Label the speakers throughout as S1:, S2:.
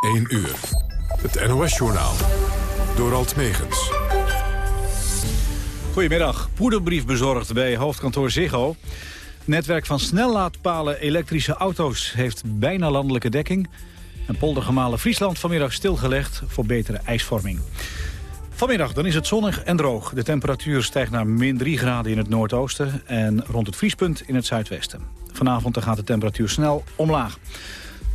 S1: 1 uur. Het NOS-journaal. Door Alt Megens.
S2: Goedemiddag. Poederbrief bezorgd bij hoofdkantoor Ziggo. Netwerk van snellaadpalen elektrische auto's heeft bijna landelijke dekking. En poldergemalen Friesland vanmiddag stilgelegd voor betere ijsvorming. Vanmiddag dan is het zonnig en droog. De temperatuur stijgt naar min 3 graden in het noordoosten... en rond het vriespunt in het zuidwesten. Vanavond dan gaat de temperatuur snel omlaag.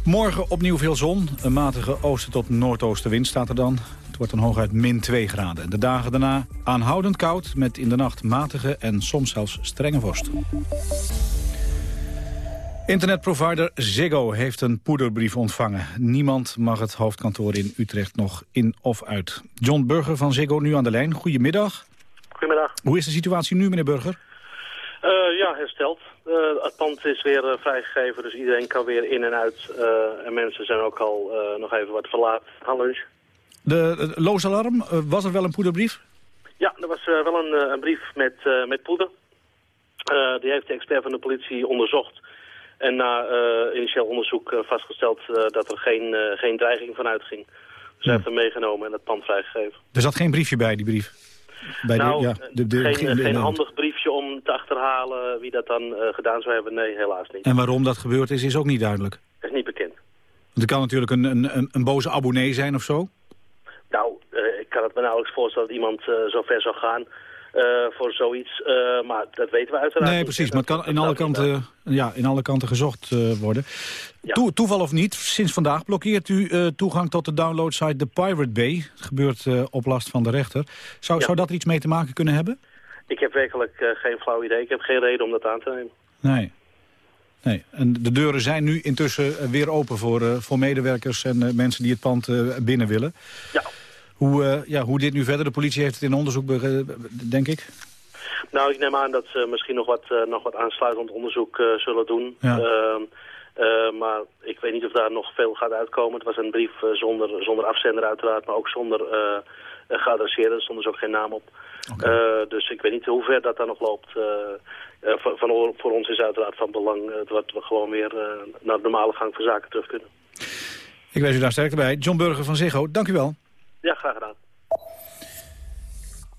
S2: Morgen opnieuw veel zon. Een matige oosten tot noordoostenwind staat er dan. Het wordt dan hooguit min 2 graden. De dagen daarna aanhoudend koud met in de nacht matige en soms zelfs strenge vorst. Internetprovider Ziggo heeft een poederbrief ontvangen. Niemand mag het hoofdkantoor in Utrecht nog in of uit. John Burger van Ziggo nu aan de lijn. Goedemiddag.
S3: Goedemiddag.
S2: Hoe is de situatie nu, meneer Burger?
S3: Uh, ja, hersteld. Uh, het pand is weer uh, vrijgegeven, dus iedereen kan weer in en uit. en mensen zijn ook al nog even wat verlaten aan lunch.
S2: De, de loosalarm, was er wel een poederbrief?
S3: Ja, er was wel een, een, brief met, met poeder. die heeft de expert van de politie onderzocht. En na initieel onderzoek vastgesteld dat er geen, geen dreiging van uitging. Dus hij heeft hem meegenomen en het pand vrijgegeven.
S2: Er zat geen briefje bij, die brief?
S3: Bij nou, ja, de, de, geen, geen handig briefje om te achterhalen wie dat dan uh, gedaan zou hebben. Nee, helaas niet.
S2: En waarom dat gebeurd is, is ook niet duidelijk?
S3: Dat is niet bekend.
S2: Want er kan natuurlijk een, een, een boze abonnee zijn of zo?
S3: Nou, uh, ik kan het me nauwelijks voorstellen dat iemand uh, zo ver zou gaan... Uh, voor zoiets. Uh, maar dat weten we uiteraard
S2: Nee, precies. Maar het kan in alle, kanten, ja, in alle kanten gezocht uh, worden. Ja. To toeval of niet, sinds vandaag blokkeert u toegang tot de downloadsite The Pirate Bay. Het gebeurt op last van de rechter. Zou, ja. zou dat er iets mee te maken kunnen hebben?
S3: Ik heb werkelijk geen flauw idee. Ik heb geen reden om dat aan te nemen.
S2: Nee. Nee, en de deuren zijn nu intussen weer open voor, voor medewerkers en mensen die het pand binnen willen.
S3: Ja.
S2: Hoe, uh, ja, hoe dit nu verder? De politie heeft het in onderzoek, denk ik.
S3: Nou, ik neem aan dat ze misschien nog wat, uh, nog wat aansluitend onderzoek uh, zullen doen.
S2: Ja.
S3: maar ik weet niet of daar nog veel gaat uitkomen. Het was een brief zonder, zonder afzender uiteraard, maar ook zonder geadresseerde. Er stond dus ook geen naam op.
S2: Okay.
S3: dus ik weet niet hoe ver dat dan nog loopt. Van, van, voor ons is uiteraard van belang dat we gewoon weer naar de normale gang van zaken terug kunnen.
S2: Ik wijs u daar sterk bij. John Burger van Ziggo, dank u wel.
S3: Ja, graag gedaan.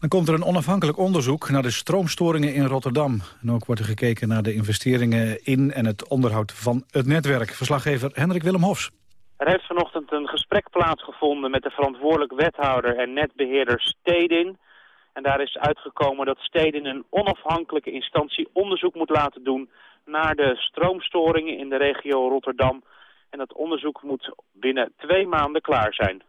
S2: Dan komt er een onafhankelijk onderzoek naar de stroomstoringen in Rotterdam. En ook wordt er gekeken naar de investeringen in en het onderhoud van het netwerk. Verslaggever Hendrik Willem Hofs.
S4: Er heeft vanochtend een gesprek plaatsgevonden met de verantwoordelijk wethouder en netbeheerder Stedin. En daar is uitgekomen dat Stedin een onafhankelijke instantie onderzoek moet laten doen naar de stroomstoringen in de regio Rotterdam. En dat onderzoek moet binnen twee maanden klaar zijn.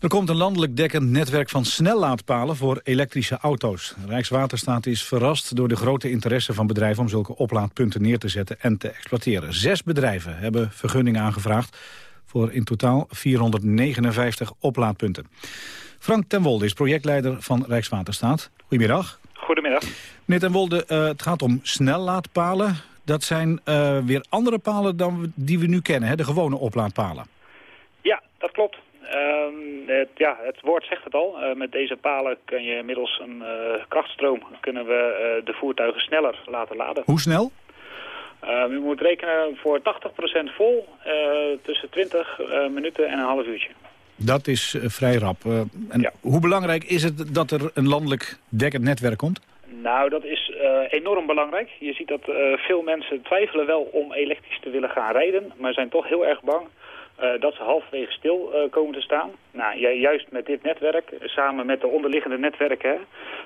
S2: Er komt een landelijk dekkend netwerk van snellaadpalen voor elektrische auto's. Rijkswaterstaat is verrast door de grote interesse van bedrijven om zulke oplaadpunten neer te zetten en te exploiteren. Zes bedrijven hebben vergunningen aangevraagd voor in totaal 459 oplaadpunten. Frank ten Wolde is projectleider van Rijkswaterstaat. Goedemiddag.
S5: Goedemiddag.
S2: Meneer ten Wolde, uh, het gaat om snellaadpalen. Dat zijn uh, weer andere palen dan die we nu kennen, hè? de gewone oplaadpalen.
S5: Ja, dat klopt. Um, het, ja, het woord zegt het al. Uh, met deze palen kun je middels een uh, krachtstroom kunnen we uh, de voertuigen sneller laten laden.
S2: Hoe snel?
S5: u moet rekenen voor 80% vol tussen 20 minuten en een half uurtje.
S2: Dat is vrij rap. en
S5: ja.
S2: Hoe belangrijk is het dat er een landelijk dekkend netwerk komt?
S5: Nou, dat is enorm belangrijk. Je ziet dat veel mensen twijfelen wel om elektrisch te willen gaan rijden, maar zijn toch heel erg bang uh, dat ze halverwege stil uh, komen te staan. Nou, juist met dit netwerk, samen met de onderliggende netwerken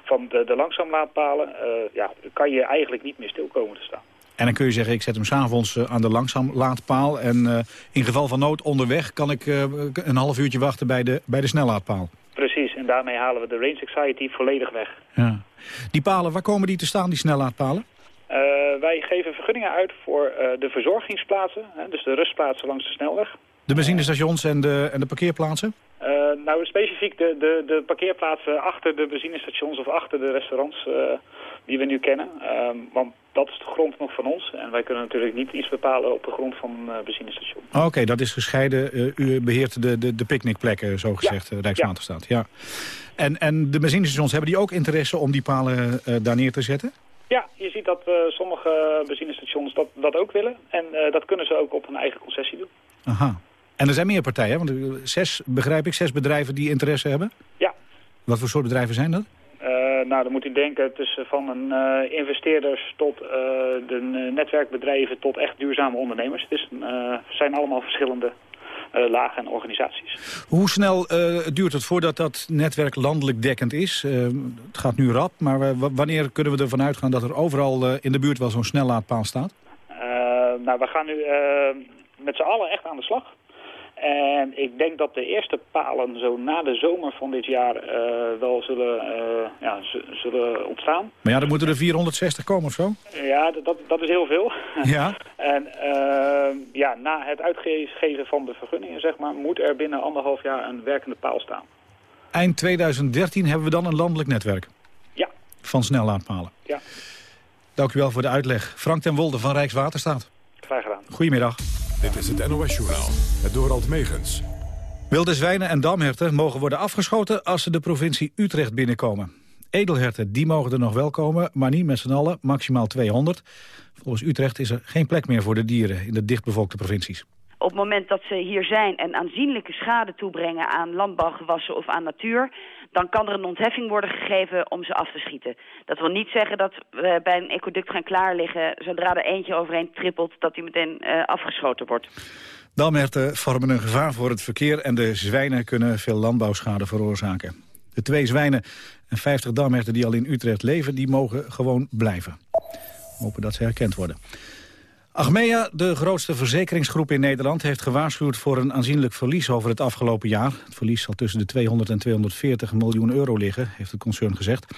S5: van de, de langzaamlaadpalen, uh, ja, kan je eigenlijk niet meer stil komen te staan.
S2: En dan kun je zeggen, ik zet hem s'avonds aan de langzaamlaadpaal en in geval van nood onderweg kan ik een half uurtje wachten bij de, bij de snellaadpaal.
S5: Precies, en daarmee halen we de range anxiety volledig weg.
S2: Ja. Die palen, waar komen die te staan, die snellaadpalen?
S5: wij geven vergunningen uit voor de verzorgingsplaatsen, hè, dus de rustplaatsen langs de snelweg.
S2: De benzinestations en de, en de parkeerplaatsen?
S5: Uh, nou, specifiek de, de, de parkeerplaatsen achter de benzinestations of achter de restaurants uh, die we nu kennen. Uh, want dat is de grond nog van ons. En wij kunnen natuurlijk niet iets bepalen op de grond van een uh, benzinestation.
S2: Oké, okay, dat is gescheiden. U beheert de, de, de picknickplekken, zo gezegd, ja. Rijkswaterstaat. Ja. ja. En, en de benzinestations, hebben die ook interesse om die palen daar neer te zetten?
S5: Ja, je ziet dat sommige benzinestations dat, dat ook willen. En dat kunnen ze ook op hun eigen concessie doen.
S2: Aha. En er zijn meer partijen, want zes, begrijp ik, zes bedrijven die interesse hebben?
S5: Ja.
S2: Wat voor soort bedrijven zijn dat?
S5: nou, dan moet u denken tussen van een investeerders tot de netwerkbedrijven tot echt duurzame ondernemers. Het is, zijn allemaal verschillende lagen en organisaties.
S2: Hoe snel duurt het voordat dat netwerk landelijk dekkend is? Het gaat nu rap, maar wanneer kunnen we ervan uitgaan dat er overal in de buurt wel zo'n snellaadpaal staat?
S5: nou, we gaan nu met z'n allen echt aan de slag. En ik denk dat de eerste palen zo na de zomer van dit jaar uh, wel zullen, uh, ja, zullen ontstaan.
S2: Maar ja, dan moeten er 460 komen of zo?
S5: Ja, dat, dat is heel veel.
S2: Ja.
S5: en uh, ja, na het uitgeven van de vergunningen, zeg maar, moet er binnen anderhalf jaar een werkende paal staan.
S2: Eind 2013 hebben we dan een landelijk netwerk?
S5: Ja.
S2: Van snellaadpalen?
S5: Ja.
S2: Dank u wel voor de uitleg. Frank ten Wolde van Rijkswaterstaat.
S5: Graag gedaan.
S2: Goedemiddag.
S1: Dit is het NOS-journaal, het Dorald Megens.
S2: Wilde zwijnen en damherten mogen worden afgeschoten als ze de provincie Utrecht binnenkomen. Edelherten die mogen er nog wel komen, maar niet met z'n allen, maximaal 200. Volgens Utrecht is er geen plek meer voor de dieren in de dichtbevolkte provincies.
S6: Op het moment dat ze hier zijn en aanzienlijke schade toebrengen aan landbouwgewassen of aan natuur dan kan er een ontheffing worden gegeven om ze af te schieten. Dat wil niet zeggen dat we bij een ecoduct gaan klaarliggen... zodra er eentje overheen trippelt, dat die meteen uh, afgeschoten wordt.
S2: Damherten vormen een gevaar voor het verkeer... en de zwijnen kunnen veel landbouwschade veroorzaken. De twee zwijnen en 50 damherten die al in Utrecht leven... die mogen gewoon blijven. Hopen dat ze herkend worden. Achmea, de grootste verzekeringsgroep in Nederland... heeft gewaarschuwd voor een aanzienlijk verlies over het afgelopen jaar. Het verlies zal tussen de 200 en 240 miljoen euro liggen, heeft het concern gezegd.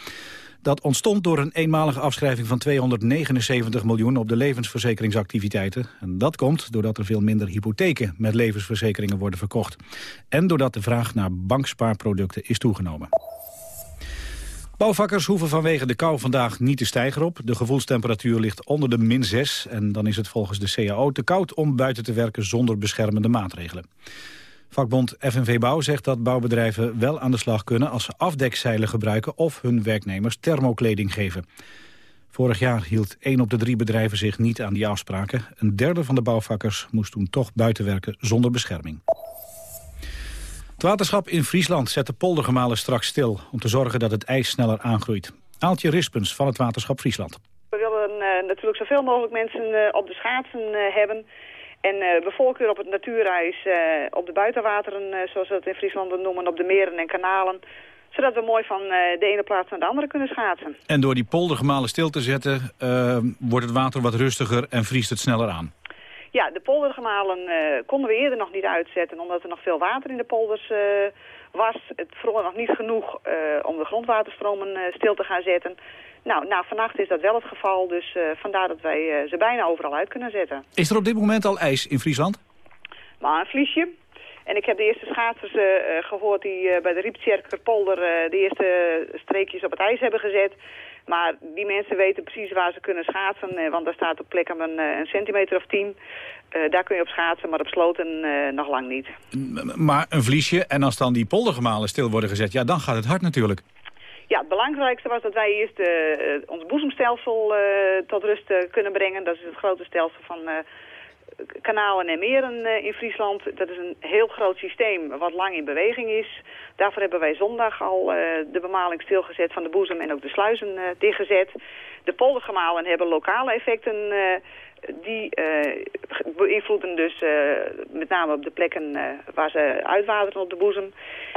S2: Dat ontstond door een eenmalige afschrijving van 279 miljoen op de levensverzekeringsactiviteiten. En dat komt doordat er veel minder hypotheken met levensverzekeringen worden verkocht. En doordat de vraag naar bankspaarproducten is toegenomen. Bouwvakkers hoeven vanwege de kou vandaag niet te stijgen op. De gevoelstemperatuur ligt onder de min 6 en dan is het volgens de CAO te koud om buiten te werken zonder beschermende maatregelen. Vakbond FNV Bouw zegt dat bouwbedrijven wel aan de slag kunnen als ze afdekzeilen gebruiken of hun werknemers thermokleding geven. Vorig jaar hield 1 op de drie bedrijven zich niet aan die afspraken. Een derde van de bouwvakkers moest toen toch buiten werken zonder bescherming. Het waterschap in Friesland zet de poldergemalen straks stil... om te zorgen dat het ijs sneller aangroeit. Aaltje Rispens van het waterschap Friesland.
S7: We willen uh, natuurlijk zoveel mogelijk mensen uh, op de schaatsen uh, hebben... En uh, voorkeur op het natuurijs, op de buitenwateren, zoals we het in Friesland noemen, op de meren en kanalen. Zodat we mooi van de ene plaats naar de andere kunnen schaatsen.
S2: En door die poldergemalen stil te zetten, wordt het water wat rustiger en vriest het sneller aan?
S7: Ja, de poldergemalen uh, konden we eerder nog niet uitzetten... omdat er nog veel water in de polders uh, was. Het vroeg nog niet genoeg uh, om de grondwaterstromen stil te gaan zetten. Nou, nou, vannacht is dat wel het geval, dus vandaar dat wij ze bijna overal uit kunnen zetten.
S2: Is er op dit moment al ijs in Friesland?
S7: Maar een vliesje. En ik heb de eerste schaatsers gehoord die bij de Rieptjerkerpolder de eerste streekjes op het ijs hebben gezet... Maar die mensen weten precies waar ze kunnen schaatsen. Eh, want daar staat op plekken een, eh, een centimeter of tien. Uh, daar kun je op schaatsen, maar op sloten uh, nog lang niet.
S2: Maar een vliesje en als dan die poldergemalen stil worden gezet... ja, dan gaat het hard natuurlijk.
S7: Ja, het belangrijkste was dat wij eerst uh, ons boezemstelsel tot rust kunnen brengen. Dat is het grote stelsel van kanalen en meren eh, in Friesland. Dat is een heel groot systeem wat lang in beweging is. Daarvoor hebben wij zondag al uh, de bemaling stilgezet van de boezem en ook de sluizen uh, dichtgezet. De poldergemalen hebben lokale effecten die uh, beïnvloeden dus uh, met name op de plekken uh, waar ze uitwateren op de boezem.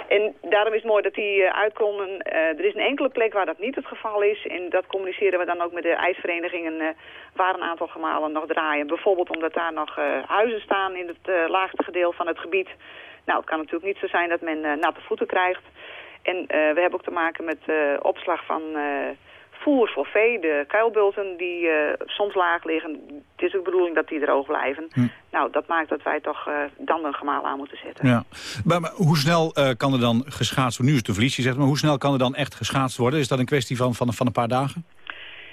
S7: En daarom is het mooi dat die uitkomen. er is een enkele plek waar dat niet het geval is. En dat communiceren we dan ook met de ijsverenigingen waar een aantal gemalen nog draaien. Bijvoorbeeld omdat daar nog huizen staan in het laagste gedeelte van het gebied. Nou, het kan natuurlijk niet zo zijn dat men natte voeten krijgt. En we hebben ook te maken met opslag van voer voor vee, de kuilbulten die uh, soms laag liggen. Het is ook de bedoeling dat die droog blijven. Hm. Nou, dat maakt dat wij toch uh, dan een gemaal aan moeten zetten.
S2: Ja. Maar, maar hoe snel uh, kan er dan geschaatst worden? Nu is het een vliesje, zegt maar hoe snel kan er dan echt geschaatst worden? Is dat een kwestie van, van, van een paar dagen?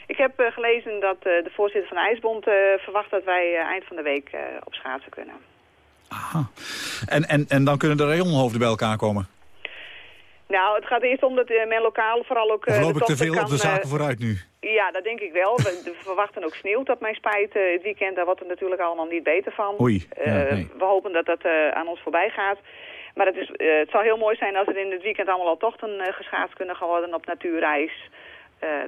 S7: Ik heb gelezen dat de voorzitter van de IJsbond verwacht dat wij eind van de week op schaatsen kunnen.
S2: Aha. En, en, en dan kunnen de rayonhoofden bij elkaar komen?
S7: Nou, het gaat eerst om dat uh, men lokaal vooral ook...
S2: Uh, loop ik te veel kan, op de zaken vooruit nu?
S7: Ja, dat denk ik wel. We, verwachten ook sneeuw, dat mijn spijt. het weekend, daar wordt het natuurlijk allemaal niet beter van.
S2: Oei,
S7: We hopen dat dat aan ons voorbij gaat. Maar het, is, het zal heel mooi zijn als er in het weekend allemaal al tochten geschaatst kunnen worden op natuurreis...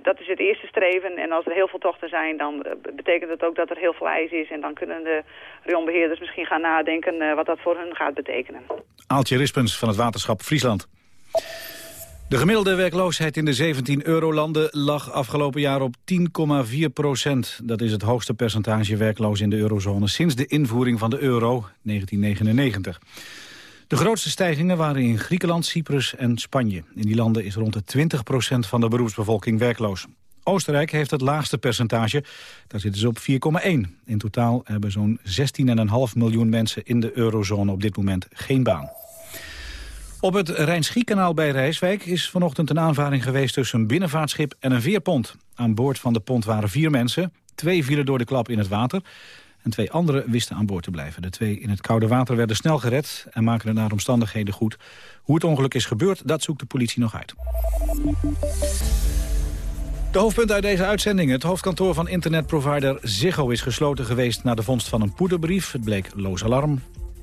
S7: Dat is het eerste streven. En als er heel veel tochten zijn, dan betekent het ook dat er heel veel ijs is. En dan kunnen de rionbeheerders misschien gaan nadenken wat dat voor hun gaat betekenen.
S2: Aaltje Rispens van het waterschap Friesland. De gemiddelde werkloosheid in de 17 eurolanden lag afgelopen jaar op 10,4 procent. Dat is het hoogste percentage werkloos in de eurozone sinds de invoering van de euro 1999. De grootste stijgingen waren in Griekenland, Cyprus en Spanje. In die landen is rond de 20% van de beroepsbevolking werkloos. Oostenrijk heeft het laagste percentage. Daar zitten ze op 4,1. In totaal hebben zo'n 16,5 miljoen mensen in de eurozone op dit moment geen baan. Op het Rijn-Schiekanaal bij Rijswijk is vanochtend een aanvaring geweest tussen een binnenvaartschip en een veerpont. Aan boord van de pont waren vier mensen. Twee vielen door de klap in het water en twee anderen wisten aan boord te blijven. De twee in het koude water werden snel gered en maken het naar omstandigheden goed. Hoe het ongeluk is gebeurd, dat zoekt de politie nog uit. De hoofdpunt uit deze uitzending. Het hoofdkantoor van internetprovider Ziggo is gesloten geweest... na de vondst van een poederbrief. Het bleek loos alarm.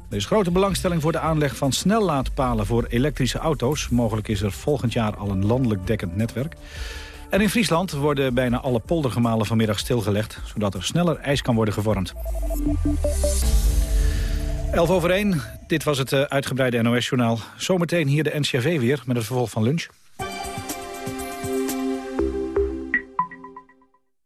S2: Er is grote belangstelling voor de aanleg van snellaadpalen voor elektrische auto's. Mogelijk is er volgend jaar al een landelijk dekkend netwerk. En in Friesland worden bijna alle poldergemalen vanmiddag stilgelegd... zodat er sneller ijs kan worden gevormd. 11 over 1, dit was het eh, uitgebreide NOS-journaal. Zometeen hier de NCRV weer met het vervolg van lunch.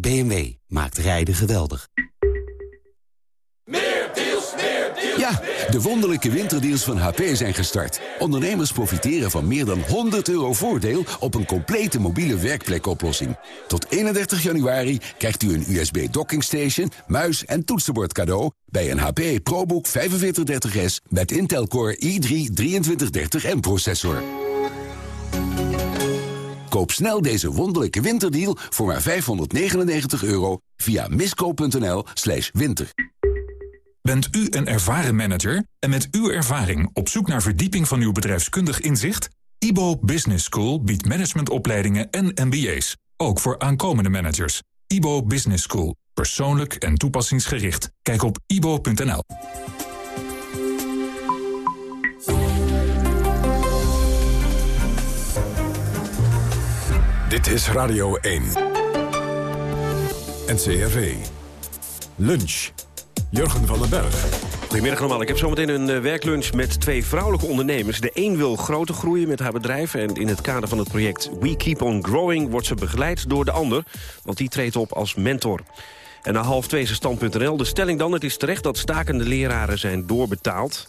S8: BMW maakt rijden geweldig.
S9: Ja, de wonderlijke winterdeals van HP zijn gestart. Ondernemers profiteren van meer dan 100 euro voordeel op een complete mobiele werkplekoplossing. Tot 31 januari krijgt u een USB docking station, muis en toetsenbord cadeau bij een HP ProBook 4530S met Intel Core i3 2330M processor. Koop snel deze wonderlijke winterdeal voor maar 599 euro via misco.nl slash winter.
S10: Bent u een ervaren manager en met uw ervaring op zoek naar verdieping van uw bedrijfskundig inzicht? IBO Business School biedt managementopleidingen en MBA's, ook voor aankomende managers. IBO Business School, persoonlijk en toepassingsgericht. Kijk op ibo.nl.
S1: Dit is Radio 1. NCRV. Lunch. Jurgen van den Berg.
S11: Goedemiddag allemaal. Ik heb zometeen een uh, werklunch met twee vrouwelijke ondernemers. De een wil groter groeien met haar bedrijf... en in het kader van het project We Keep On Growing... wordt ze begeleid door de ander, want die treedt op als mentor. En na half twee is stand.nl. De stelling dan, het is terecht dat stakende leraren zijn doorbetaald...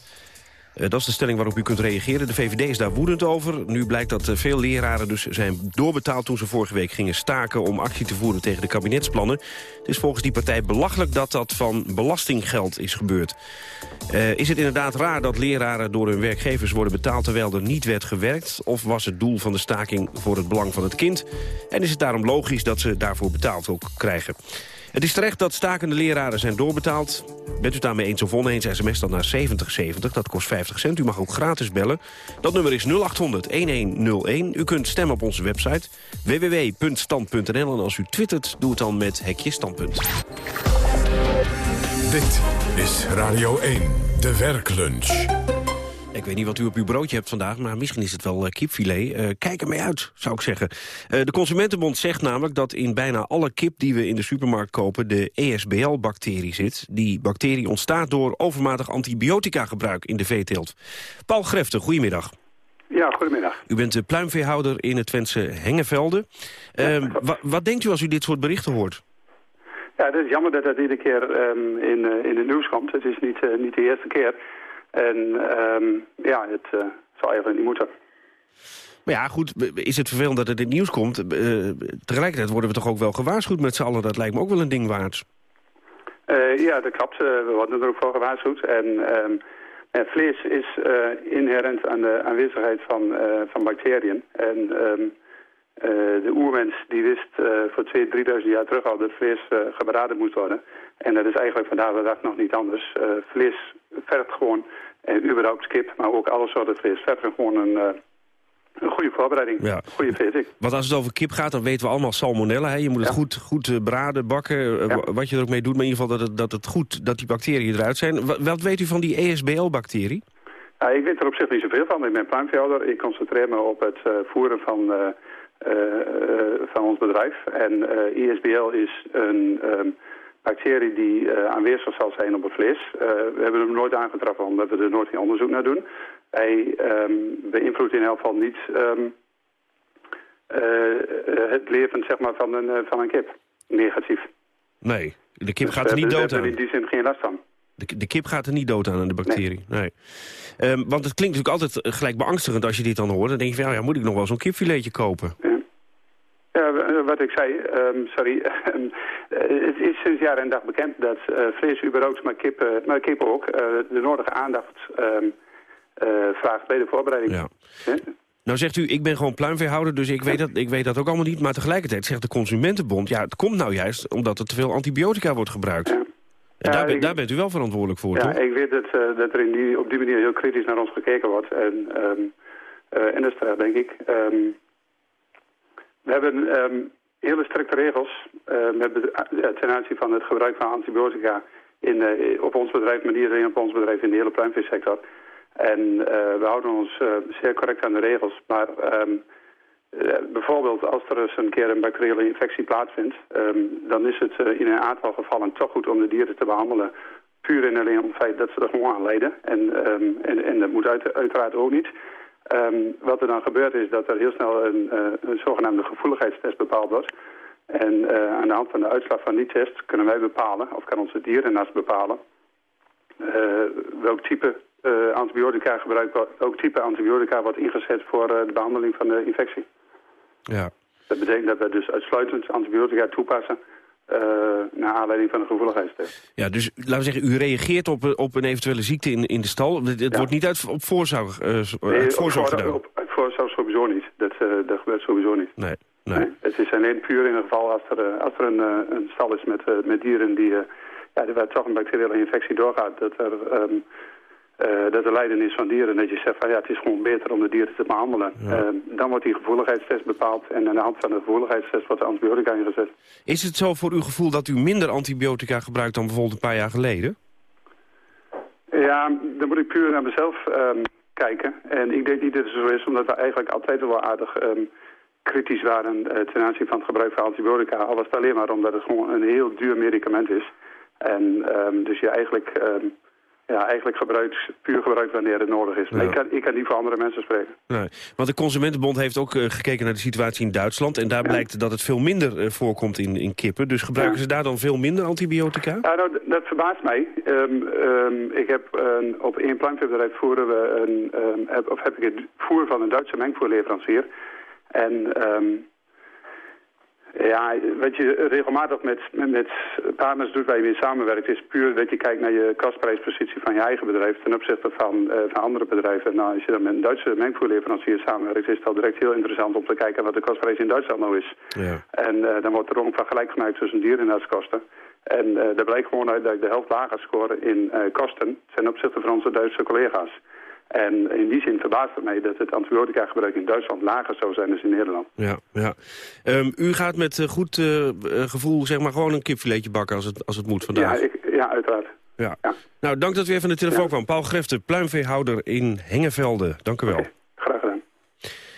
S11: Uh, dat is de stelling waarop u kunt reageren. De VVD is daar woedend over. Nu blijkt dat uh, veel leraren dus zijn doorbetaald toen ze vorige week gingen staken om actie te voeren tegen de kabinetsplannen. Het is volgens die partij belachelijk dat dat van belastinggeld is gebeurd. Uh, is het inderdaad raar dat leraren door hun werkgevers worden betaald terwijl er niet werd gewerkt? Of was het doel van de staking voor het belang van het kind? En is het daarom logisch dat ze daarvoor betaald ook krijgen? Het is terecht dat stakende leraren zijn doorbetaald. Bent u daarmee eens of oneens, sms dan naar 7070. Dat kost 50 cent. U mag ook gratis bellen. Dat nummer is 0800-1101. U kunt stemmen op onze website www.stand.nl. En als u twittert, doe het dan met hekje standpunt.
S1: Dit is Radio 1, de werklunch.
S11: Ik weet niet wat u op uw broodje hebt vandaag, maar misschien is het wel uh, kipfilet. Uh, kijk ermee uit, zou ik zeggen. Uh, de Consumentenbond zegt namelijk dat in bijna alle kip die we in de supermarkt kopen... de ESBL-bacterie zit. Die bacterie ontstaat door overmatig antibiotica-gebruik in de veeteelt. Paul Grefte, goedemiddag.
S12: Ja, goedemiddag.
S11: U bent de pluimveehouder in het Twentse Hengevelde. Ja, wat denkt u als u dit soort berichten hoort?
S12: Ja, het is jammer dat dat iedere keer um, in, in het nieuws komt. Het is niet, niet de eerste keer... En um, ja, het uh, zou even niet moeten.
S11: Maar ja, goed, is het vervelend dat het in het nieuws komt? Uh, tegelijkertijd worden we toch ook wel gewaarschuwd met z'n allen. Dat lijkt me ook wel een ding waard.
S12: Uh, ja, dat klopt. we worden er ook voor gewaarschuwd. En um, vlees is inherent aan de aanwezigheid van, van bacteriën. En um, de oermens die wist voor 2.000, 3.000 jaar terug al dat vlees gebraden moest worden. En dat is eigenlijk vandaag de dag nog niet anders. vlees vergt gewoon, en überhaupt kip, maar ook alle soorten vlees, vergt gewoon een een goede voorbereiding, ja. goede veting.
S11: Want als het over kip gaat, dan weten we allemaal salmonella. Hè? Je moet het goed, goed eh, braden, bakken, eh, wat je er ook mee doet. Maar in ieder geval dat het, dat het goed, dat die bacteriën eruit zijn. Wat, weet u van die ESBL-bacterie?
S12: Ja, ik weet er op zich niet zoveel van. Ik ben pluimveehouder. Ik concentreer me op het uh, voeren van, van ons bedrijf. En ESBL is een... Um, bacterie die uh, aanwezig zal zijn op het vlees. we hebben hem nooit aangetroffen omdat we er nooit geen onderzoek naar doen. Hij um, beïnvloedt in elk geval niet um, uh, het leven zeg maar, van, een, van een kip. Negatief.
S11: Nee, de kip dus gaat er niet dood aan.
S12: in die zin geen last van.
S11: De, de, kip gaat er niet dood aan aan de bacterie. Nee. nee. Um, want het klinkt natuurlijk altijd gelijk beangstigend als je dit dan hoort. Dan denk je van, ja, ja moet ik nog wel zo'n kipfiletje kopen?
S12: Ja. Ja, wat ik zei, um, sorry, het is sinds jaar en dag bekend dat uh, vlees überhaupt, maar kippen, maar kippen ook, de nodige aandacht um, uh, vraagt bij de voorbereiding. Ja.
S11: Nou zegt u, ik ben gewoon pluimveehouder, dus ik weet, dat, ik weet dat ook allemaal niet. Maar tegelijkertijd zegt de Consumentenbond... ja, het komt nou juist omdat er te veel antibiotica wordt gebruikt. Ja. En daar, daar, bent u wel verantwoordelijk voor,
S12: ja,
S11: toch?
S12: Ja, ik weet dat, dat er in die, op die manier heel kritisch naar ons gekeken wordt. En, en dat is terecht, denk ik. We hebben um, hele strikte regels met, ten aanzien van het gebruik van antibiotica... In, op ons bedrijf, maar niet alleen op ons bedrijf, in de hele pluimveesector... En uh, we houden ons zeer correct aan de regels. Maar uh, bijvoorbeeld als er eens een keer een bacteriële infectie plaatsvindt... Dan is het in een aantal gevallen toch goed om de dieren te behandelen... puur en alleen om het feit dat ze er gewoon aan lijden. En, en, en dat moet uit, uiteraard ook niet. Wat er dan gebeurt is dat er heel snel een, een zogenaamde gevoeligheidstest bepaald wordt... En aan de hand van de uitslag van die test kunnen wij bepalen, of kan onze dierenarts bepalen, welk type uh, antibiotica gebruikt, ook type antibiotica wordt ingezet voor de behandeling van de infectie.
S11: Ja.
S12: Dat betekent dat we dus uitsluitend antibiotica toepassen naar aanleiding van de gevoeligheidstest.
S11: Ja, dus laten we zeggen, u reageert op, op een eventuele ziekte in, in de stal. Het, wordt niet uit op voorzorg, uh, nee, uit voorzorg
S12: gedaan? Op, uit voorzorg sowieso niet. Dat, dat gebeurt sowieso niet.
S11: Nee. Nee. nee.
S12: Het is alleen puur in het geval als er, als er een, een stal is met, met dieren die, ja, waar toch een bacteriële infectie doorgaat, dat er um, uh, dat de lijden is van dieren. Dat je zegt van ja, het is gewoon beter om de dieren te behandelen. Uh, dan wordt die gevoeligheidstest bepaald. En aan de hand van de gevoeligheidstest wordt de antibiotica ingezet.
S11: Is het zo voor uw gevoel dat u minder antibiotica gebruikt dan bijvoorbeeld een paar jaar geleden?
S12: Ja, dan moet ik puur naar mezelf um, kijken. En ik denk niet dat het zo is, omdat we eigenlijk altijd wel aardig um, kritisch waren uh, ten aanzien van het gebruik van antibiotica. Al was het alleen maar omdat het gewoon een heel duur medicament is. En um, dus je eigenlijk ja, eigenlijk gebruikt, puur gebruikt wanneer het nodig is. Maar ik, kan, ik kan niet voor andere mensen spreken.
S11: Nee, want de Consumentenbond heeft ook uh, gekeken naar de situatie in Duitsland. En daar blijkt dat het veel minder uh, voorkomt in, in kippen. Dus gebruiken ze daar dan veel minder antibiotica?
S12: Ja, nou, dat verbaast mij. Um, um, ik heb uh, op één pluimveebedrijf voeren we een, um, heb, of heb ik het voer van een Duitse mengvoerleverancier. En ja, wat je regelmatig met, met partners doet waar je mee samenwerkt... is puur dat je kijkt naar je kostprijspositie van je eigen bedrijf... ten opzichte van, uh, van andere bedrijven. Nou, als je dan met een Duitse mengvoerleverancier samenwerkt... is het al direct heel interessant om te kijken wat de kostprijs in Duitsland nou is. Ja. En uh, dan wordt er ook een vergelijk gemaakt tussen dierenartskosten. En uh, daar blijkt gewoon uit dat ik de helft lager score in kosten... ten opzichte van onze Duitse collega's. En in die zin verbaast het mij dat het antibiotica gebruik in Duitsland lager zou zijn dan in Nederland.
S11: Ja, ja. Um, u gaat met uh, goed uh, gevoel zeg maar gewoon een kipfiletje bakken als het, als het moet vandaag.
S12: Ja, ik, ja uiteraard.
S11: Ja. ja. Nou, dank dat u even aan de telefoon ja. kwam. Paul Grefte, pluimveehouder in Hengevelde. Dank u wel. Okay.
S12: Graag gedaan.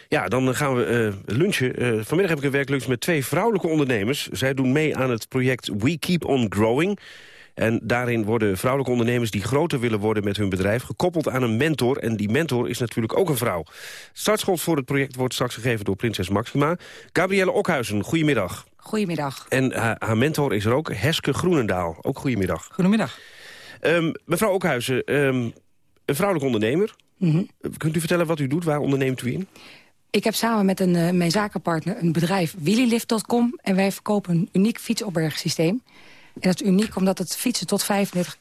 S11: Ja, dan gaan we uh, lunchen. Uh, vanmiddag heb ik een werklunch met twee vrouwelijke ondernemers. Zij doen mee aan het project We Keep On Growing... En daarin worden vrouwelijke ondernemers die groter willen worden met hun bedrijf... gekoppeld aan een mentor. En die mentor is natuurlijk ook een vrouw. Startschot voor het project wordt straks gegeven door prinses Maxima. Gabrielle Okhuizen, goedemiddag.
S13: Goedemiddag.
S11: En uh, haar mentor is er ook, Heske Groenendaal. Ook goedemiddag.
S13: Goedemiddag.
S11: Um, mevrouw Okhuizen, um, een vrouwelijke ondernemer.
S13: Mm -hmm.
S11: Kunt u vertellen wat u doet? Waar onderneemt u in?
S13: Ik heb samen met een, uh, mijn zakenpartner een bedrijf, willilift.com... en wij verkopen een uniek fietsopbergsysteem. En dat is uniek omdat het fietsen tot 35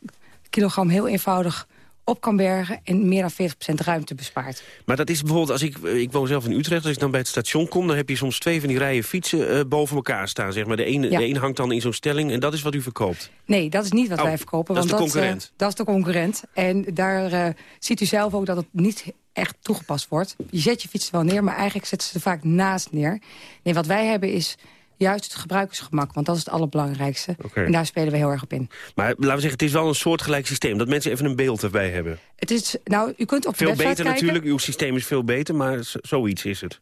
S13: kilogram heel eenvoudig op kan bergen en meer dan 40% ruimte bespaart.
S11: Maar dat is bijvoorbeeld, als ik, ik woon zelf in Utrecht, als ik dan bij het station kom... dan heb je soms twee van die rijen fietsen uh, boven elkaar staan. Zeg maar. de, ene, de een hangt dan in zo'n stelling en dat is wat u verkoopt.
S13: Nee, dat is niet wat oh, wij verkopen.
S11: Dat
S13: want
S11: is de concurrent.
S13: Dat, dat is de concurrent. En daar uh, ziet u zelf ook dat het niet echt toegepast wordt. Je zet je fiets wel neer, maar eigenlijk zetten ze er vaak naast neer. Nee, wat wij hebben is juist het gebruikersgemak. Want dat is het allerbelangrijkste. En daar spelen we heel erg op in.
S11: Maar laten we zeggen, het is wel een soortgelijk systeem. Dat mensen even een beeld erbij hebben.
S13: Het is, nou, u kunt op
S11: veel
S13: de
S11: beter
S13: kijken.
S11: natuurlijk. Uw systeem is veel beter, maar zoiets is het.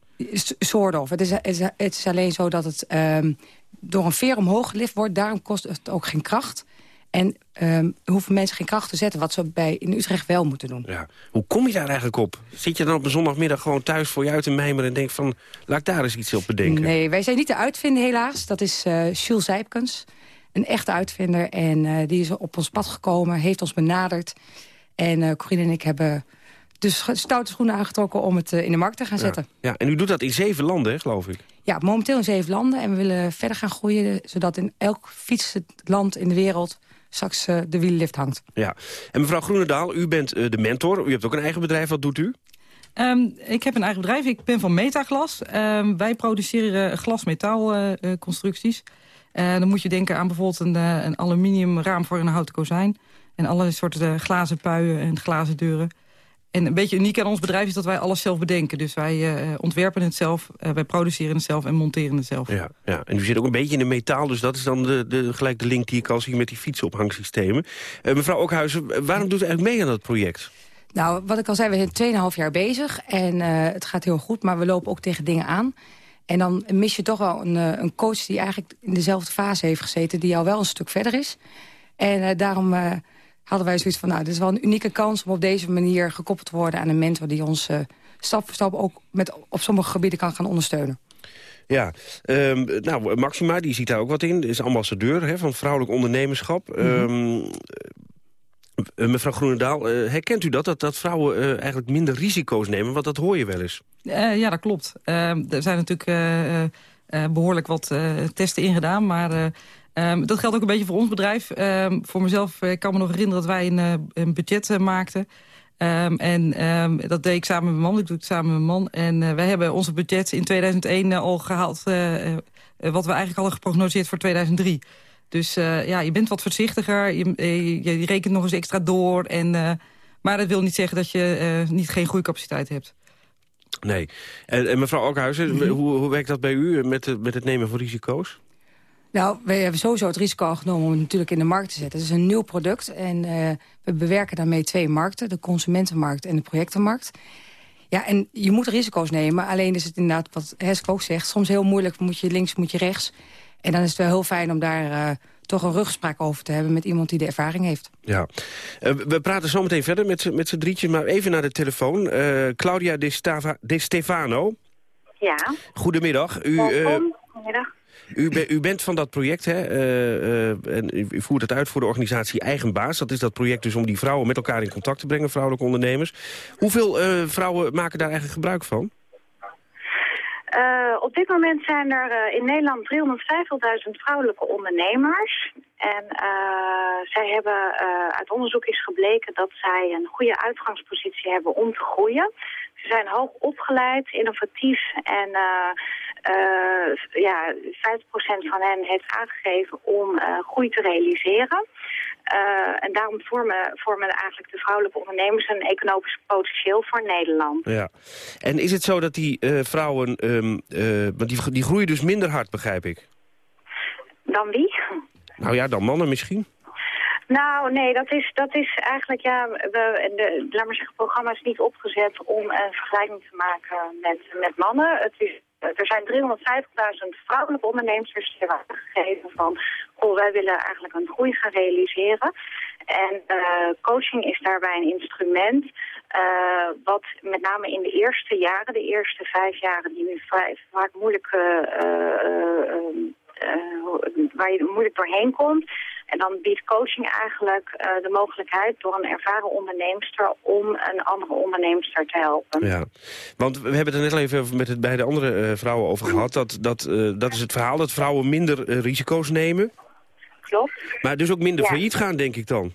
S13: Soort of. Het is, het is, alleen zo dat het um, door een veer omhoog gelift wordt. Daarom kost het ook geen kracht. En um, hoeven mensen geen kracht te zetten, wat ze bij in Utrecht wel moeten doen.
S11: Ja. Hoe kom je daar eigenlijk op? Zit je dan op een zondagmiddag gewoon thuis voor je uit te mijmeren... en denk van, laat ik daar eens iets op bedenken?
S13: Nee, wij zijn niet de uitvinder helaas. Dat is uh, Jules Zijpkens, een echte uitvinder. En uh, die is op ons pad gekomen, heeft ons benaderd. En uh, Corine en ik hebben dus stoute schoenen aangetrokken om het in de markt te gaan zetten.
S11: Ja, en u doet dat in zeven landen, hè, geloof ik?
S13: Ja, momenteel in zeven landen. En we willen verder gaan groeien, zodat in elk fietsland in de wereld straks uh, de wiellift hangt.
S11: Ja. En mevrouw Groenendaal, u bent uh, de mentor. U hebt ook een eigen bedrijf. Wat doet u?
S14: Um, ik heb een eigen bedrijf. Ik ben van Metaglas. Um, wij produceren glas-metaal-constructies. Uh, dan moet je denken aan bijvoorbeeld een, een aluminium raam voor een houten kozijn. En alle soorten glazen puien en glazen deuren. En een beetje uniek aan ons bedrijf is dat wij alles zelf bedenken. Dus wij uh, ontwerpen het zelf, uh, wij produceren het zelf en monteren het zelf.
S11: Ja, ja, en u zit ook een beetje in de metaal, dus dat is dan de, de, gelijk de link die ik al zie met die fietsenophangsystemen. Uh, mevrouw Okhuizen, waarom doet u eigenlijk mee aan dat project?
S13: Nou, wat ik al zei, we zijn 2,5 jaar bezig en het gaat heel goed, maar we lopen ook tegen dingen aan. En dan mis je toch wel een, een coach die eigenlijk in dezelfde fase heeft gezeten, die al wel een stuk verder is. En daarom hadden wij zoiets van, nou, dit is wel een unieke kans... om op deze manier gekoppeld te worden aan een mentor... die ons uh, stap voor stap ook met, op sommige gebieden kan gaan ondersteunen.
S11: Ja, um, nou, Maxima, die ziet daar ook wat in. Is ambassadeur hè, van vrouwelijk ondernemerschap. Mm -hmm. um, mevrouw Groenendaal, uh, herkent u dat? Dat, dat vrouwen uh, eigenlijk minder risico's nemen? Want dat hoor je wel eens.
S14: ja, dat klopt. Ehm, er zijn natuurlijk behoorlijk wat testen ingedaan... maar Um, dat geldt ook een beetje voor ons bedrijf. Um, voor mezelf, ik kan me nog herinneren dat wij een, uh, een budget uh, maakten. Um, en dat deed ik samen met mijn man, ik doe het samen met mijn man. En uh, wij hebben onze budget in 2001 al gehaald... wat we eigenlijk hadden geprognoseerd voor 2003. Dus ja, je bent wat voorzichtiger, je, je, je, rekent nog eens extra door. En, maar dat wil niet zeggen dat je niet geen groeicapaciteit hebt.
S11: Nee. En, en mevrouw Okhuizen, mm -hmm. hoe, hoe werkt dat bij u met, met het nemen van risico's?
S13: Nou, we hebben sowieso het risico genomen om het natuurlijk in de markt te zetten. Het is een nieuw product en uh, we bewerken daarmee twee markten. De consumentenmarkt en de projectenmarkt. Ja, en je moet risico's nemen. Alleen is het inderdaad, wat Hesk ook zegt... soms heel moeilijk, moet je links, moet je rechts. En dan is het wel heel fijn om daar uh, toch een rugspraak over te hebben... met iemand die de ervaring heeft.
S11: Ja. Uh, we praten zo meteen verder met, met z'n drietje, maar even naar de telefoon. Claudia de, Stava, de Stefano.
S15: Ja.
S11: Goedemiddag. U,
S15: Goedemiddag.
S11: U, be, u, bent van dat project, hè? Uh, uh, en u voert het uit voor de organisatie Eigenbaas. Dat is dat project dus om die vrouwen met elkaar in contact te brengen, vrouwelijke ondernemers. Hoeveel uh, vrouwen maken daar eigenlijk gebruik van?
S15: op dit moment zijn er in Nederland 350.000 vrouwelijke ondernemers. En zij hebben, uit onderzoek is gebleken dat zij een goede uitgangspositie hebben om te groeien. Ze zijn hoog opgeleid, innovatief en uh, ja, 50% van hen heeft aangegeven om uh, groei te realiseren. Uh, en daarom vormen, vormen eigenlijk de vrouwelijke ondernemers een economisch potentieel voor Nederland.
S11: Ja. En is het zo dat die vrouwen, um, want die, die groeien dus minder hard, begrijp ik?
S15: Dan wie?
S11: Nou ja, dan mannen misschien.
S15: Nou, nee, dat is, dat is eigenlijk, ja, we, de, laat maar zeggen, het programma is niet opgezet om een vergelijking te maken met, met mannen. Het is, er zijn 350.000 vrouwelijke ondernemers die hebben aangegeven van, oh, wij willen eigenlijk een groei gaan realiseren. En uh, coaching is daarbij een instrument uh, wat met name in de eerste jaren, de eerste vijf jaren die nu vaak moeilijk, waar je moeilijk doorheen komt, En dan biedt coaching eigenlijk de mogelijkheid door een ervaren onderneemster om een andere onderneemster te helpen.
S11: Ja, want we hebben het er net al even met het, bij de andere vrouwen over gehad. Dat, dat, dat is het verhaal dat vrouwen minder risico's nemen.
S15: Klopt.
S11: Maar dus ook minder failliet gaan, denk ik dan.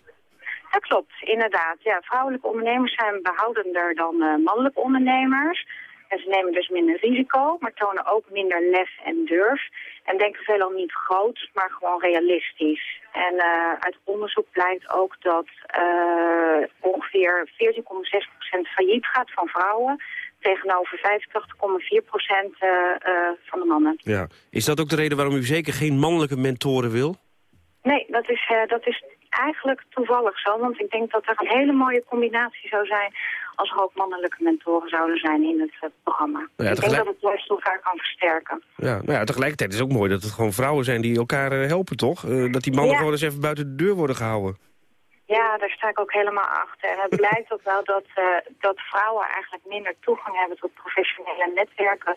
S15: Dat klopt, inderdaad. Ja, vrouwelijke ondernemers zijn behoudender dan mannelijke ondernemers. En ze nemen dus minder risico, maar tonen ook minder lef en durf. En denken veelal niet groot, maar gewoon realistisch. En uh, uit onderzoek blijkt ook dat uh, ongeveer 14,6% failliet gaat van vrouwen tegenover 85,4% uh, van de mannen.
S11: Ja. Is dat ook de reden waarom u zeker geen mannelijke mentoren wil?
S15: Nee, dat is, dat is eigenlijk toevallig zo. Want ik denk dat er een hele mooie combinatie zou zijn... als er ook mannelijke mentoren zouden zijn in het uh, programma. Ja, ik denk dat het juist elkaar kan versterken.
S11: Ja, nou ja, tegelijkertijd is het ook mooi dat het gewoon vrouwen zijn die elkaar uh, helpen, toch? dat die mannen ja. gewoon eens even buiten de deur worden gehouden.
S15: Ja, daar sta ik ook helemaal achter. En het blijkt ook wel dat, dat vrouwen eigenlijk minder toegang hebben tot professionele netwerken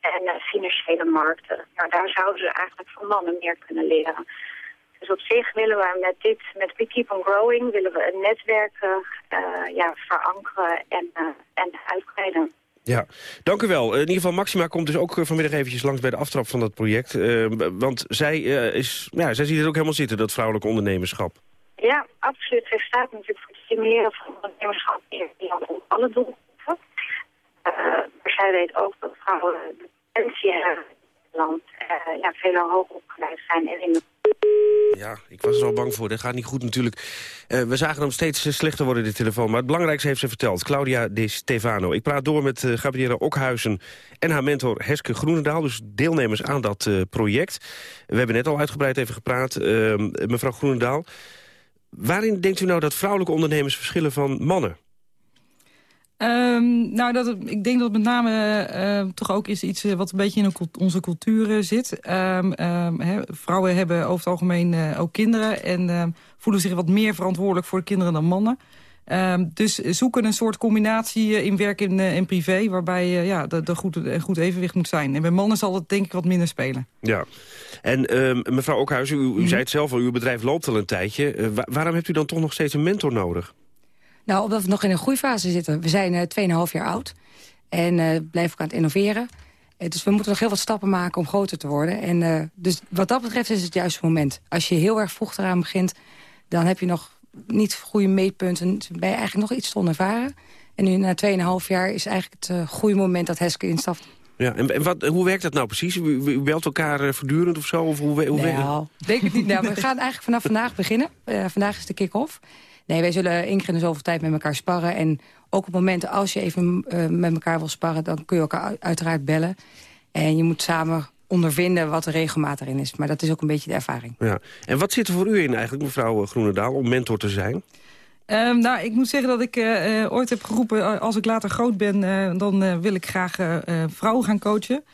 S15: en financiële markten. Nou, daar zouden ze eigenlijk van mannen meer kunnen leren. Dus op zich willen we met dit, met We Keep on Growing, willen we een netwerk uh, ja, verankeren en, uh, en uitbreiden.
S11: Ja, dank u wel. In ieder geval, Maxima komt dus ook vanmiddag eventjes langs bij de aftrap van dat project. Uh, want zij, is, ja, zij ziet het ook helemaal zitten, dat vrouwelijke ondernemerschap.
S15: Ja, absoluut. Zij staat natuurlijk voor het stimuleren van ondernemerschap in alle doelgroepen. maar zij weet ook dat vrouwen de potentie hebben in het land ja, veel hoger opgeleid zijn en in de
S11: ja, ik was er al bang voor. Dat gaat niet goed natuurlijk. Uh, we zagen hem steeds slechter worden, de telefoon. Maar het belangrijkste heeft ze verteld. Claudia De Stefano. Ik praat door met uh, Gabriella Okhuizen en haar mentor Heske Groenendaal. Dus deelnemers aan dat uh, project. We hebben net al uitgebreid even gepraat. mevrouw Groenendaal, waarin denkt u nou dat vrouwelijke ondernemers verschillen van mannen?
S14: Um, nou, dat, ik denk dat met name uh, toch ook is iets wat een beetje in onze cultuur zit. Um, um, he, vrouwen hebben over het algemeen uh, ook kinderen... en voelen zich wat meer verantwoordelijk voor de kinderen dan mannen. dus zoeken een soort combinatie in werk en, en privé... waarbij ja, er goed, goed evenwicht moet zijn. En bij mannen zal het denk ik wat minder spelen.
S11: Ja. En mevrouw Okhuizen, u, u mm. zei het zelf al, uw bedrijf loopt al een tijdje. waarom hebt u dan toch nog steeds een mentor nodig?
S13: Nou, omdat we nog in een groeifase zitten. We zijn uh, 2,5 jaar oud en uh, blijven ook aan het innoveren. Uh, dus we moeten nog heel wat stappen maken om groter te worden. En, dus wat dat betreft is het juiste moment. Als je heel erg vroeg eraan begint, dan heb je nog niet goede meetpunten. Ben je eigenlijk nog iets te onervaren. En nu na 2,5 jaar is eigenlijk het goede moment dat Heske instapt.
S11: Ja, en, en wat, hoe werkt dat nou precies? U, belt elkaar voortdurend of zo? Of hoe, hoe
S13: nou, denk het niet. Nou, we gaan eigenlijk vanaf vandaag beginnen. vandaag is de kick-off. Nee, wij zullen één keer in de zoveel tijd met elkaar sparren. En ook op momenten als je even uh, met elkaar wil sparren... dan kun je elkaar uiteraard bellen. En je moet samen ondervinden wat de regelmaat erin is. Maar dat is ook een beetje de ervaring.
S11: Ja. En wat zit er voor u in eigenlijk, mevrouw Groenendaal, om mentor te zijn?
S14: Um, nou, ik moet zeggen dat ik uh, ooit heb geroepen... als ik later groot ben, uh, dan wil ik graag vrouwen gaan coachen.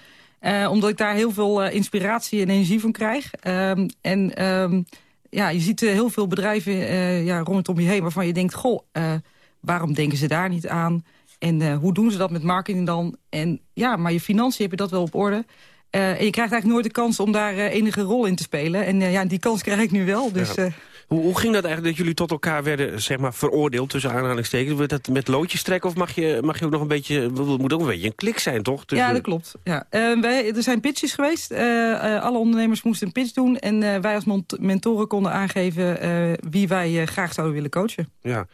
S14: omdat ik daar heel veel inspiratie en energie van krijg. Um, en... Um, ja, je ziet uh, heel veel bedrijven uh, ja, rondom je heen waarvan je denkt... goh, uh, waarom denken ze daar niet aan? En hoe doen ze dat met marketing dan? En ja, maar je financiën heb je dat wel op orde. en je krijgt eigenlijk nooit de kans om daar enige rol in te spelen. En ja, die kans krijg ik nu wel. Dus,
S11: ja. Hoe, hoe, ging dat eigenlijk dat jullie tot elkaar werden zeg maar, veroordeeld, tussen aanhalingstekens? Wordt dat met loodjes trekken of mag je, mag je ook nog een beetje... Het moet ook een beetje een klik zijn, toch?
S14: Tussen... Ja, dat klopt. Ja. Uh, wij, er zijn pitches geweest. Uh, uh, alle ondernemers moesten een pitch doen. En wij als mentoren konden aangeven wie wij graag zouden willen coachen.
S11: Ja.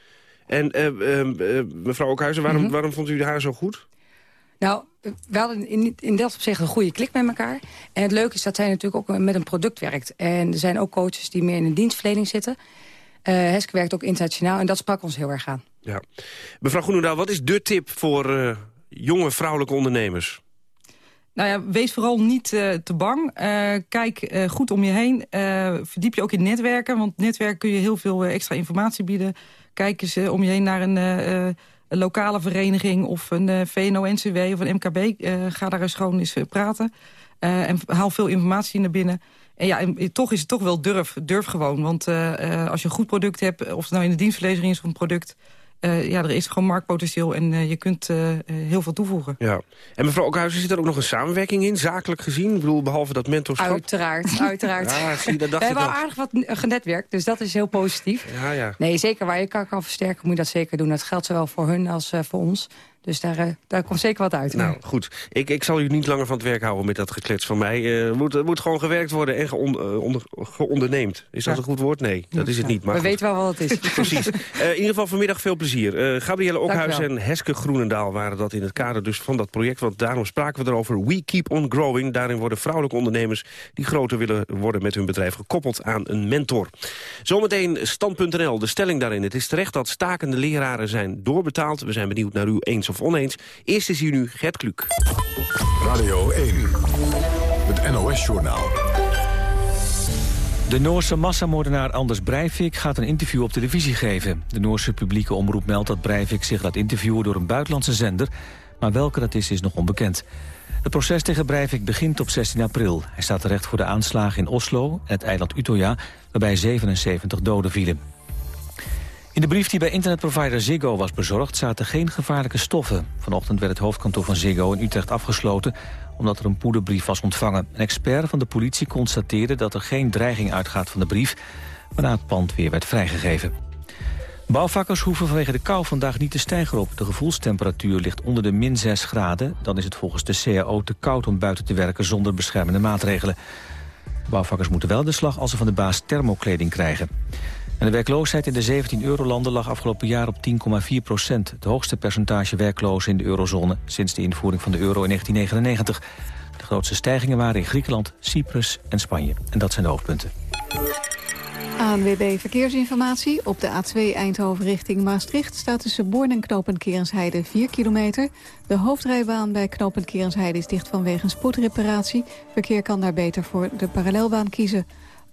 S11: En mevrouw Okhuizen, waarom, mm -hmm. waarom vond u haar zo goed?
S13: Nou, we hadden in, in dat opzicht een goede klik met elkaar. En het leuke is dat zij natuurlijk ook met een product werkt. En er zijn ook coaches die meer in een dienstverlening zitten. Uh, Heske werkt ook internationaal en dat sprak ons heel erg aan.
S11: Ja. Mevrouw Groenendaal, wat is de tip voor uh, jonge vrouwelijke ondernemers?
S14: Nou ja, wees vooral niet uh, te bang. kijk goed om je heen. verdiep je ook in netwerken, want netwerken kun je heel veel extra informatie bieden. Kijk eens om je heen naar een een lokale vereniging of een uh, VNO-NCW of een MKB. Eh, ga daar eens gewoon eens uh, praten. en haal veel informatie naar binnen. En ja, en, toch is het toch wel durf. Durf gewoon. Want als je een goed product hebt, of het nou in de dienstverlening is of een product... ja, er is gewoon marktpotentieel en je kunt heel veel toevoegen.
S11: Ja. En mevrouw Okhuizen, zit er ook nog een samenwerking in, zakelijk gezien? Ik bedoel, behalve dat mentorschap?
S13: Uiteraard, uiteraard.
S11: ja, zie, dat dacht
S13: We
S11: ik
S13: hebben
S11: al.
S13: al aardig wat genetwerkt, dus dat is heel positief.
S11: Ja, ja.
S13: Nee, zeker waar je elkaar kan versterken, moet je dat zeker doen. Dat geldt zowel voor hun als voor ons. Dus daar, uh, daar komt zeker wat uit.
S11: Nou, goed. Ik, ik zal u niet langer van het werk houden met dat geklets van mij. Er uh, moet, moet gewoon gewerkt worden en geon, uh, onder, geonderneemd. Is dat een goed woord? Nee, dat is het niet. Maar
S13: We
S11: goed.
S13: weten wel wat het is.
S11: Precies. in ieder geval vanmiddag veel plezier. Gabrielle Okhuis en Heske Groenendaal waren dat in het kader dus van dat project. Want daarom spraken we erover. We Keep On Growing. Daarin worden vrouwelijke ondernemers die groter willen worden met hun bedrijf gekoppeld aan een mentor. Zometeen stand.nl. De stelling daarin. Het is terecht dat stakende leraren zijn doorbetaald. We zijn benieuwd naar u eens of oneens. Eerst is hier nu Gert Kluk.
S1: Radio 1, het NOS-journaal.
S16: De Noorse massamoordenaar Anders Breivik gaat een interview op televisie geven. De Noorse publieke omroep meldt dat Breivik zich laat interviewen door een buitenlandse zender. Maar welke dat is, is nog onbekend. Het proces tegen Breivik begint op 16 april. Hij staat terecht voor de aanslagen in Oslo en het eiland Utøya... waarbij 77 doden vielen. In de brief die bij internetprovider Ziggo was bezorgd... zaten geen gevaarlijke stoffen. Vanochtend werd het hoofdkantoor van Ziggo in Utrecht afgesloten... omdat er een poederbrief was ontvangen. Een expert van de politie constateerde dat er geen dreiging uitgaat van de brief... waarna het pand weer werd vrijgegeven. Bouwvakkers hoeven vanwege de kou vandaag niet te stijgen op. De gevoelstemperatuur ligt onder de min 6 graden. Dan is het volgens de CAO te koud om buiten te werken zonder beschermende maatregelen. De bouwvakkers moeten wel de slag als ze van de baas thermokleding krijgen. En de werkloosheid in de 17 eurolanden lag afgelopen jaar op 10,4 procent. Het hoogste percentage werklozen in de eurozone sinds de invoering van de euro in 1999. De grootste stijgingen waren in Griekenland, Cyprus en Spanje. En dat zijn de hoofdpunten.
S17: ANWB Verkeersinformatie. Op de A2 Eindhoven richting Maastricht staat tussen Born en Knopend Kerensheide 4 kilometer. De hoofdrijbaan bij Knopend Kerensheide is dicht vanwege een spoedreparatie. Verkeer kan daar beter voor de parallelbaan kiezen.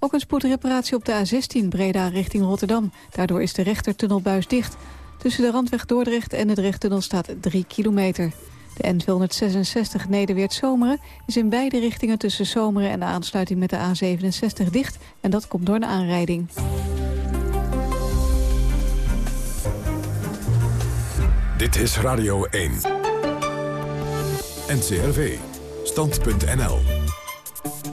S17: Ook een spoedreparatie op de A16 Breda richting Rotterdam. Daardoor is de rechtertunnelbuis dicht. Tussen de randweg Dordrecht en de Drechttunnel staat 3 kilometer. De N266 Nederweert-Zomeren is in beide richtingen tussen Zomeren en de aansluiting met de A67 dicht. En dat komt door een aanrijding.
S1: Dit is Radio 1. NCRV. Stand.nl.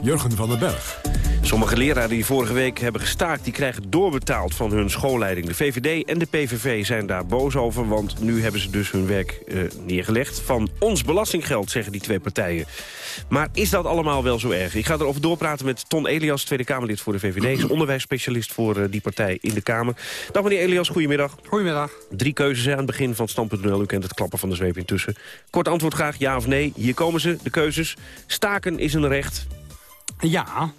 S1: Jurgen van den Berg.
S11: Sommige leraren die vorige week hebben gestaakt... die krijgen doorbetaald van hun schoolleiding. De VVD en de PVV zijn daar boos over... want nu hebben ze dus hun werk uh, neergelegd. Van ons belastinggeld, zeggen die twee partijen. Maar is dat allemaal wel zo erg? Ik ga erover doorpraten met Ton Elias, Tweede Kamerlid voor de VVD. onderwijsspecialist voor uh, die partij in de Kamer. Dag meneer Elias, goedemiddag.
S18: Goedemiddag.
S11: Drie keuzes aan het begin van het stand.nl. U kent het klappen van de zweep intussen. Kort antwoord graag, ja of nee. Hier komen ze, de keuzes. Staken is een recht.
S18: Ja.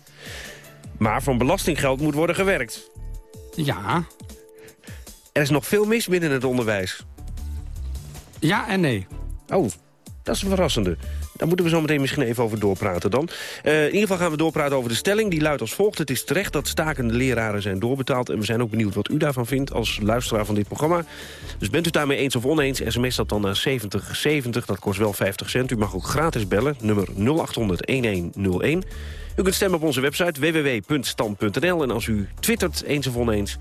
S11: Maar van belastinggeld moet worden gewerkt.
S18: Ja.
S11: Er is nog veel mis binnen het onderwijs.
S18: Ja en nee.
S11: Oh, dat is een verrassende. Daar moeten we zo meteen misschien even over doorpraten dan. Uh, in ieder geval gaan we doorpraten over de stelling. Die luidt als volgt. Het is terecht dat stakende leraren zijn doorbetaald. En we zijn ook benieuwd wat u daarvan vindt als luisteraar van dit programma. Dus bent u daarmee eens of oneens, sms dat dan naar 7070. Dat kost wel 50 cent. U mag ook gratis bellen, nummer 0800-1101. U kunt stemmen op onze website www.stand.nl. En als u twittert eens of oneens,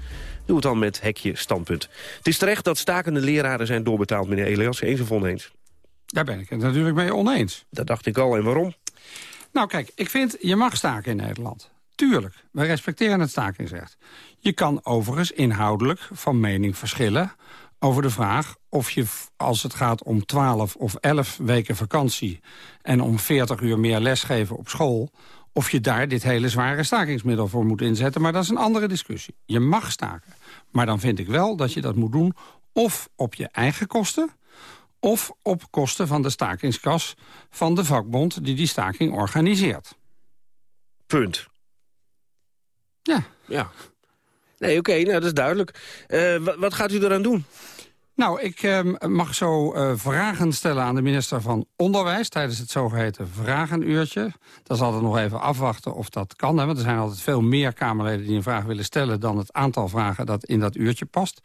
S11: doe het dan met hekje standpunt. Het is terecht dat stakende leraren zijn doorbetaald, meneer Elias. Eens of oneens?
S18: Daar ben ik het natuurlijk mee oneens.
S11: Dat dacht ik al. En waarom?
S18: Nou kijk, ik vind je mag staken in Nederland. Tuurlijk, wij respecteren het stakingsrecht. Je kan overigens inhoudelijk van mening verschillen over de vraag of je, als het gaat om 12 of 11 weken vakantie... en om 40 uur meer lesgeven op school... of je daar dit hele zware stakingsmiddel voor moet inzetten. Maar dat is een andere discussie. Je mag staken. Maar dan vind ik wel dat je dat moet doen of op je eigen kosten of op kosten van de stakingskas van de vakbond die die staking organiseert.
S11: Punt.
S18: Ja.
S11: Ja. Nee, oké, okay, nou, dat is duidelijk. Uh, wat, gaat u eraan doen?
S18: Nou, ik uh, mag zo uh, vragen stellen aan de minister van Onderwijs... tijdens het zogeheten vragenuurtje. Dat is altijd nog even afwachten of dat kan. Hè, want er zijn altijd veel meer Kamerleden die een vraag willen stellen... dan het aantal vragen dat in dat uurtje past.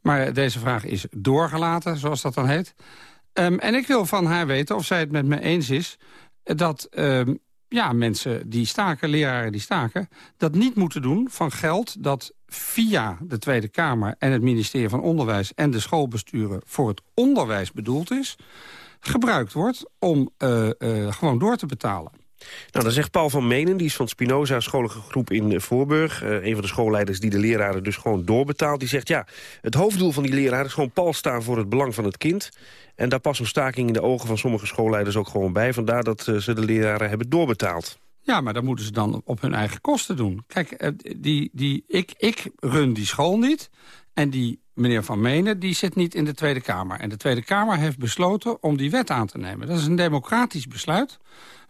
S18: Maar deze vraag is doorgelaten, zoals dat dan heet. Um, en ik wil van haar weten of zij het met me eens is... dat um, ja, mensen die staken, leraren die staken... dat niet moeten doen van geld dat via de Tweede Kamer... en het ministerie van Onderwijs en de schoolbesturen... voor het onderwijs bedoeld is... gebruikt wordt om uh, uh, gewoon door te betalen.
S11: Nou, dan zegt Paul van Menen, die is van Spinoza scholige groep in Voorburg. Uh, een van de schoolleiders die de leraren dus gewoon doorbetaalt. Die zegt, ja, het hoofddoel van die leraren is gewoon pal staan voor het belang van het kind. En daar past een staking in de ogen van sommige schoolleiders ook gewoon bij. Vandaar dat uh, ze de leraren hebben doorbetaald.
S18: Ja, maar dat moeten ze dan op hun eigen kosten doen. Kijk, die, die, ik, ik run die school niet. En die meneer Van Menen, die zit niet in de Tweede Kamer. En de Tweede Kamer heeft besloten om die wet aan te nemen. Dat is een democratisch besluit.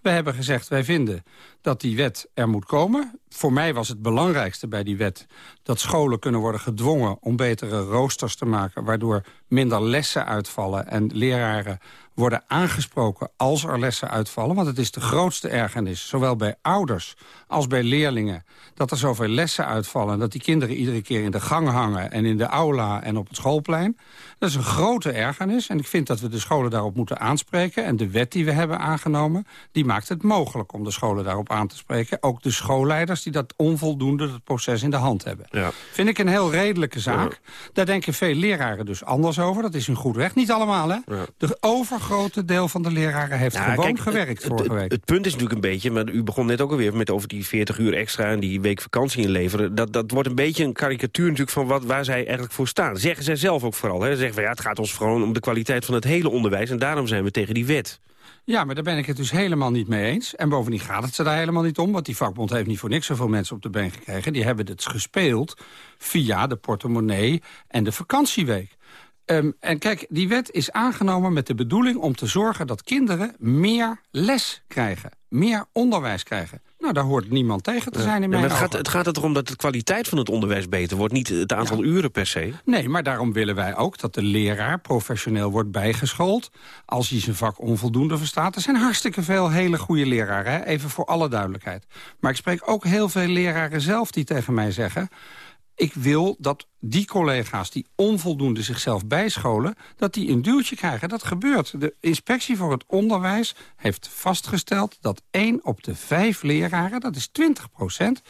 S18: We hebben gezegd, wij vinden dat die wet er moet komen. Voor mij was het belangrijkste bij die wet... dat scholen kunnen worden gedwongen om betere roosters te maken... waardoor minder lessen uitvallen en leraren worden aangesproken als er lessen uitvallen. Want het is de grootste ergernis, zowel bij ouders als bij leerlingen... dat er zoveel lessen uitvallen... en dat die kinderen iedere keer in de gang hangen... en in de aula en op het schoolplein. Dat is een grote ergernis en ik vind dat we de scholen daarop moeten aanspreken. En de wet die we hebben aangenomen, die maakt het mogelijk om de scholen daarop aan te spreken. Ook de schoolleiders die dat onvoldoende het proces in de hand hebben. Ja. Vind ik een heel redelijke zaak. Daar denken veel leraren dus anders over. Dat is een goed recht. Niet allemaal, hè? De overgrote deel van de leraren heeft gewoon gewerkt vorige week.
S11: Het, punt is natuurlijk een beetje, maar u begon net ook alweer met over die 40 uur extra en die week vakantie inleveren. Dat, dat wordt een beetje een karikatuur natuurlijk van wat, waar zij eigenlijk voor staan. Zeggen zij zelf ook vooral. Hè? Zeggen ja, het gaat ons vooral om de kwaliteit van het hele onderwijs en daarom zijn we tegen die wet.
S18: Ja, maar daar ben ik het dus helemaal niet mee eens. En bovendien gaat het ze daar helemaal niet om... want die vakbond heeft niet voor niks zoveel mensen op de been gekregen. Die hebben het gespeeld via de portemonnee en de vakantieweek. Um, en kijk, die wet is aangenomen met de bedoeling om te zorgen... dat kinderen meer les krijgen, meer onderwijs krijgen. Nou, daar hoort niemand tegen te zijn in mijn
S11: ja, het gaat, het gaat erom dat de kwaliteit van het onderwijs beter wordt. Niet het aantal uren per se.
S18: Nee, maar daarom willen wij ook dat de leraar professioneel wordt bijgeschoold. Als hij zijn vak onvoldoende verstaat. Er zijn hartstikke veel hele goede leraren, hè? even voor alle duidelijkheid. Maar ik spreek ook heel veel leraren zelf die tegen mij zeggen... Ik wil dat die collega's die onvoldoende zichzelf bijscholen... dat die een duwtje krijgen. Dat gebeurt. De inspectie voor het onderwijs heeft vastgesteld... dat één op de vijf leraren, dat is 20 procent...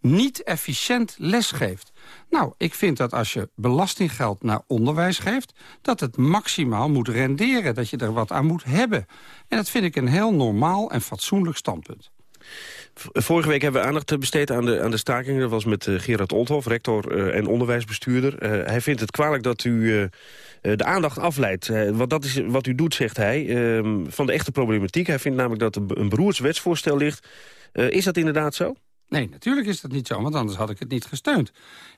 S18: niet efficiënt lesgeeft. Nou, ik vind dat als je belastinggeld naar onderwijs geeft... dat het maximaal moet renderen, dat je er wat aan moet hebben. En dat vind ik een heel normaal en fatsoenlijk standpunt.
S11: Vorige week hebben we aandacht besteed aan de, aan de staking. Dat was met uh, Gerard Olthoff, rector uh, en onderwijsbestuurder. Uh, hij vindt het kwalijk dat u de aandacht afleidt. want dat is wat u doet, zegt hij, ehm, van de echte problematiek. Hij vindt namelijk dat er een beroerds wetsvoorstel ligt. is dat inderdaad zo?
S18: Nee, natuurlijk is dat niet zo, want anders had ik het niet gesteund.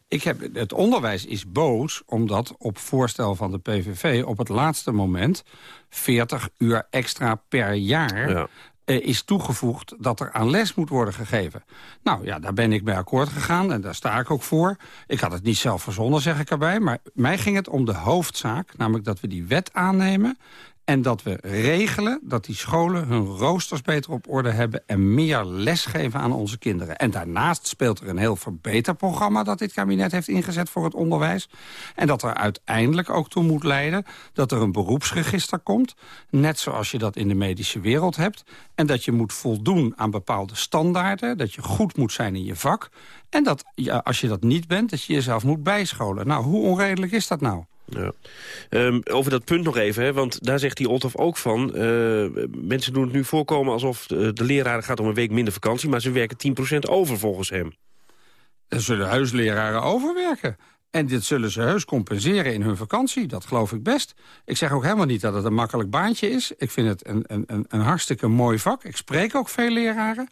S18: Ik heb, het onderwijs is boos omdat op voorstel van de PVV... op het laatste moment 40 uur extra per jaar... Ja is toegevoegd dat er aan les moet worden gegeven. Nou ja, daar ben ik bij akkoord gegaan en daar sta ik ook voor. Ik had het niet zelf verzonnen, zeg ik erbij. Maar mij ging het om de hoofdzaak, namelijk dat we die wet aannemen... En dat we regelen dat die scholen hun roosters beter op orde hebben... en meer les geven aan onze kinderen. En daarnaast speelt er een heel verbeterprogramma... dat dit kabinet heeft ingezet voor het onderwijs. En dat er uiteindelijk ook toe moet leiden... dat er een beroepsregister komt. Net zoals je dat in de medische wereld hebt. En dat je moet voldoen aan bepaalde standaarden. Dat je goed moet zijn in je vak. En dat ja, als je dat niet bent, dat je jezelf moet bijscholen. Nou, hoe onredelijk is dat nou?
S11: Ja. Um, over dat punt nog even, hè, want daar zegt die Olthoff ook van... Uh, mensen doen het nu voorkomen alsof de, de leraren gaat om een week minder vakantie... maar ze werken 10% over volgens hem.
S18: Er zullen huisleraren overwerken. En dit zullen ze heus compenseren in hun vakantie. Dat geloof ik best. Ik zeg ook helemaal niet dat het een makkelijk baantje is. Ik vind het een, een, een hartstikke mooi vak. Ik spreek ook veel leraren.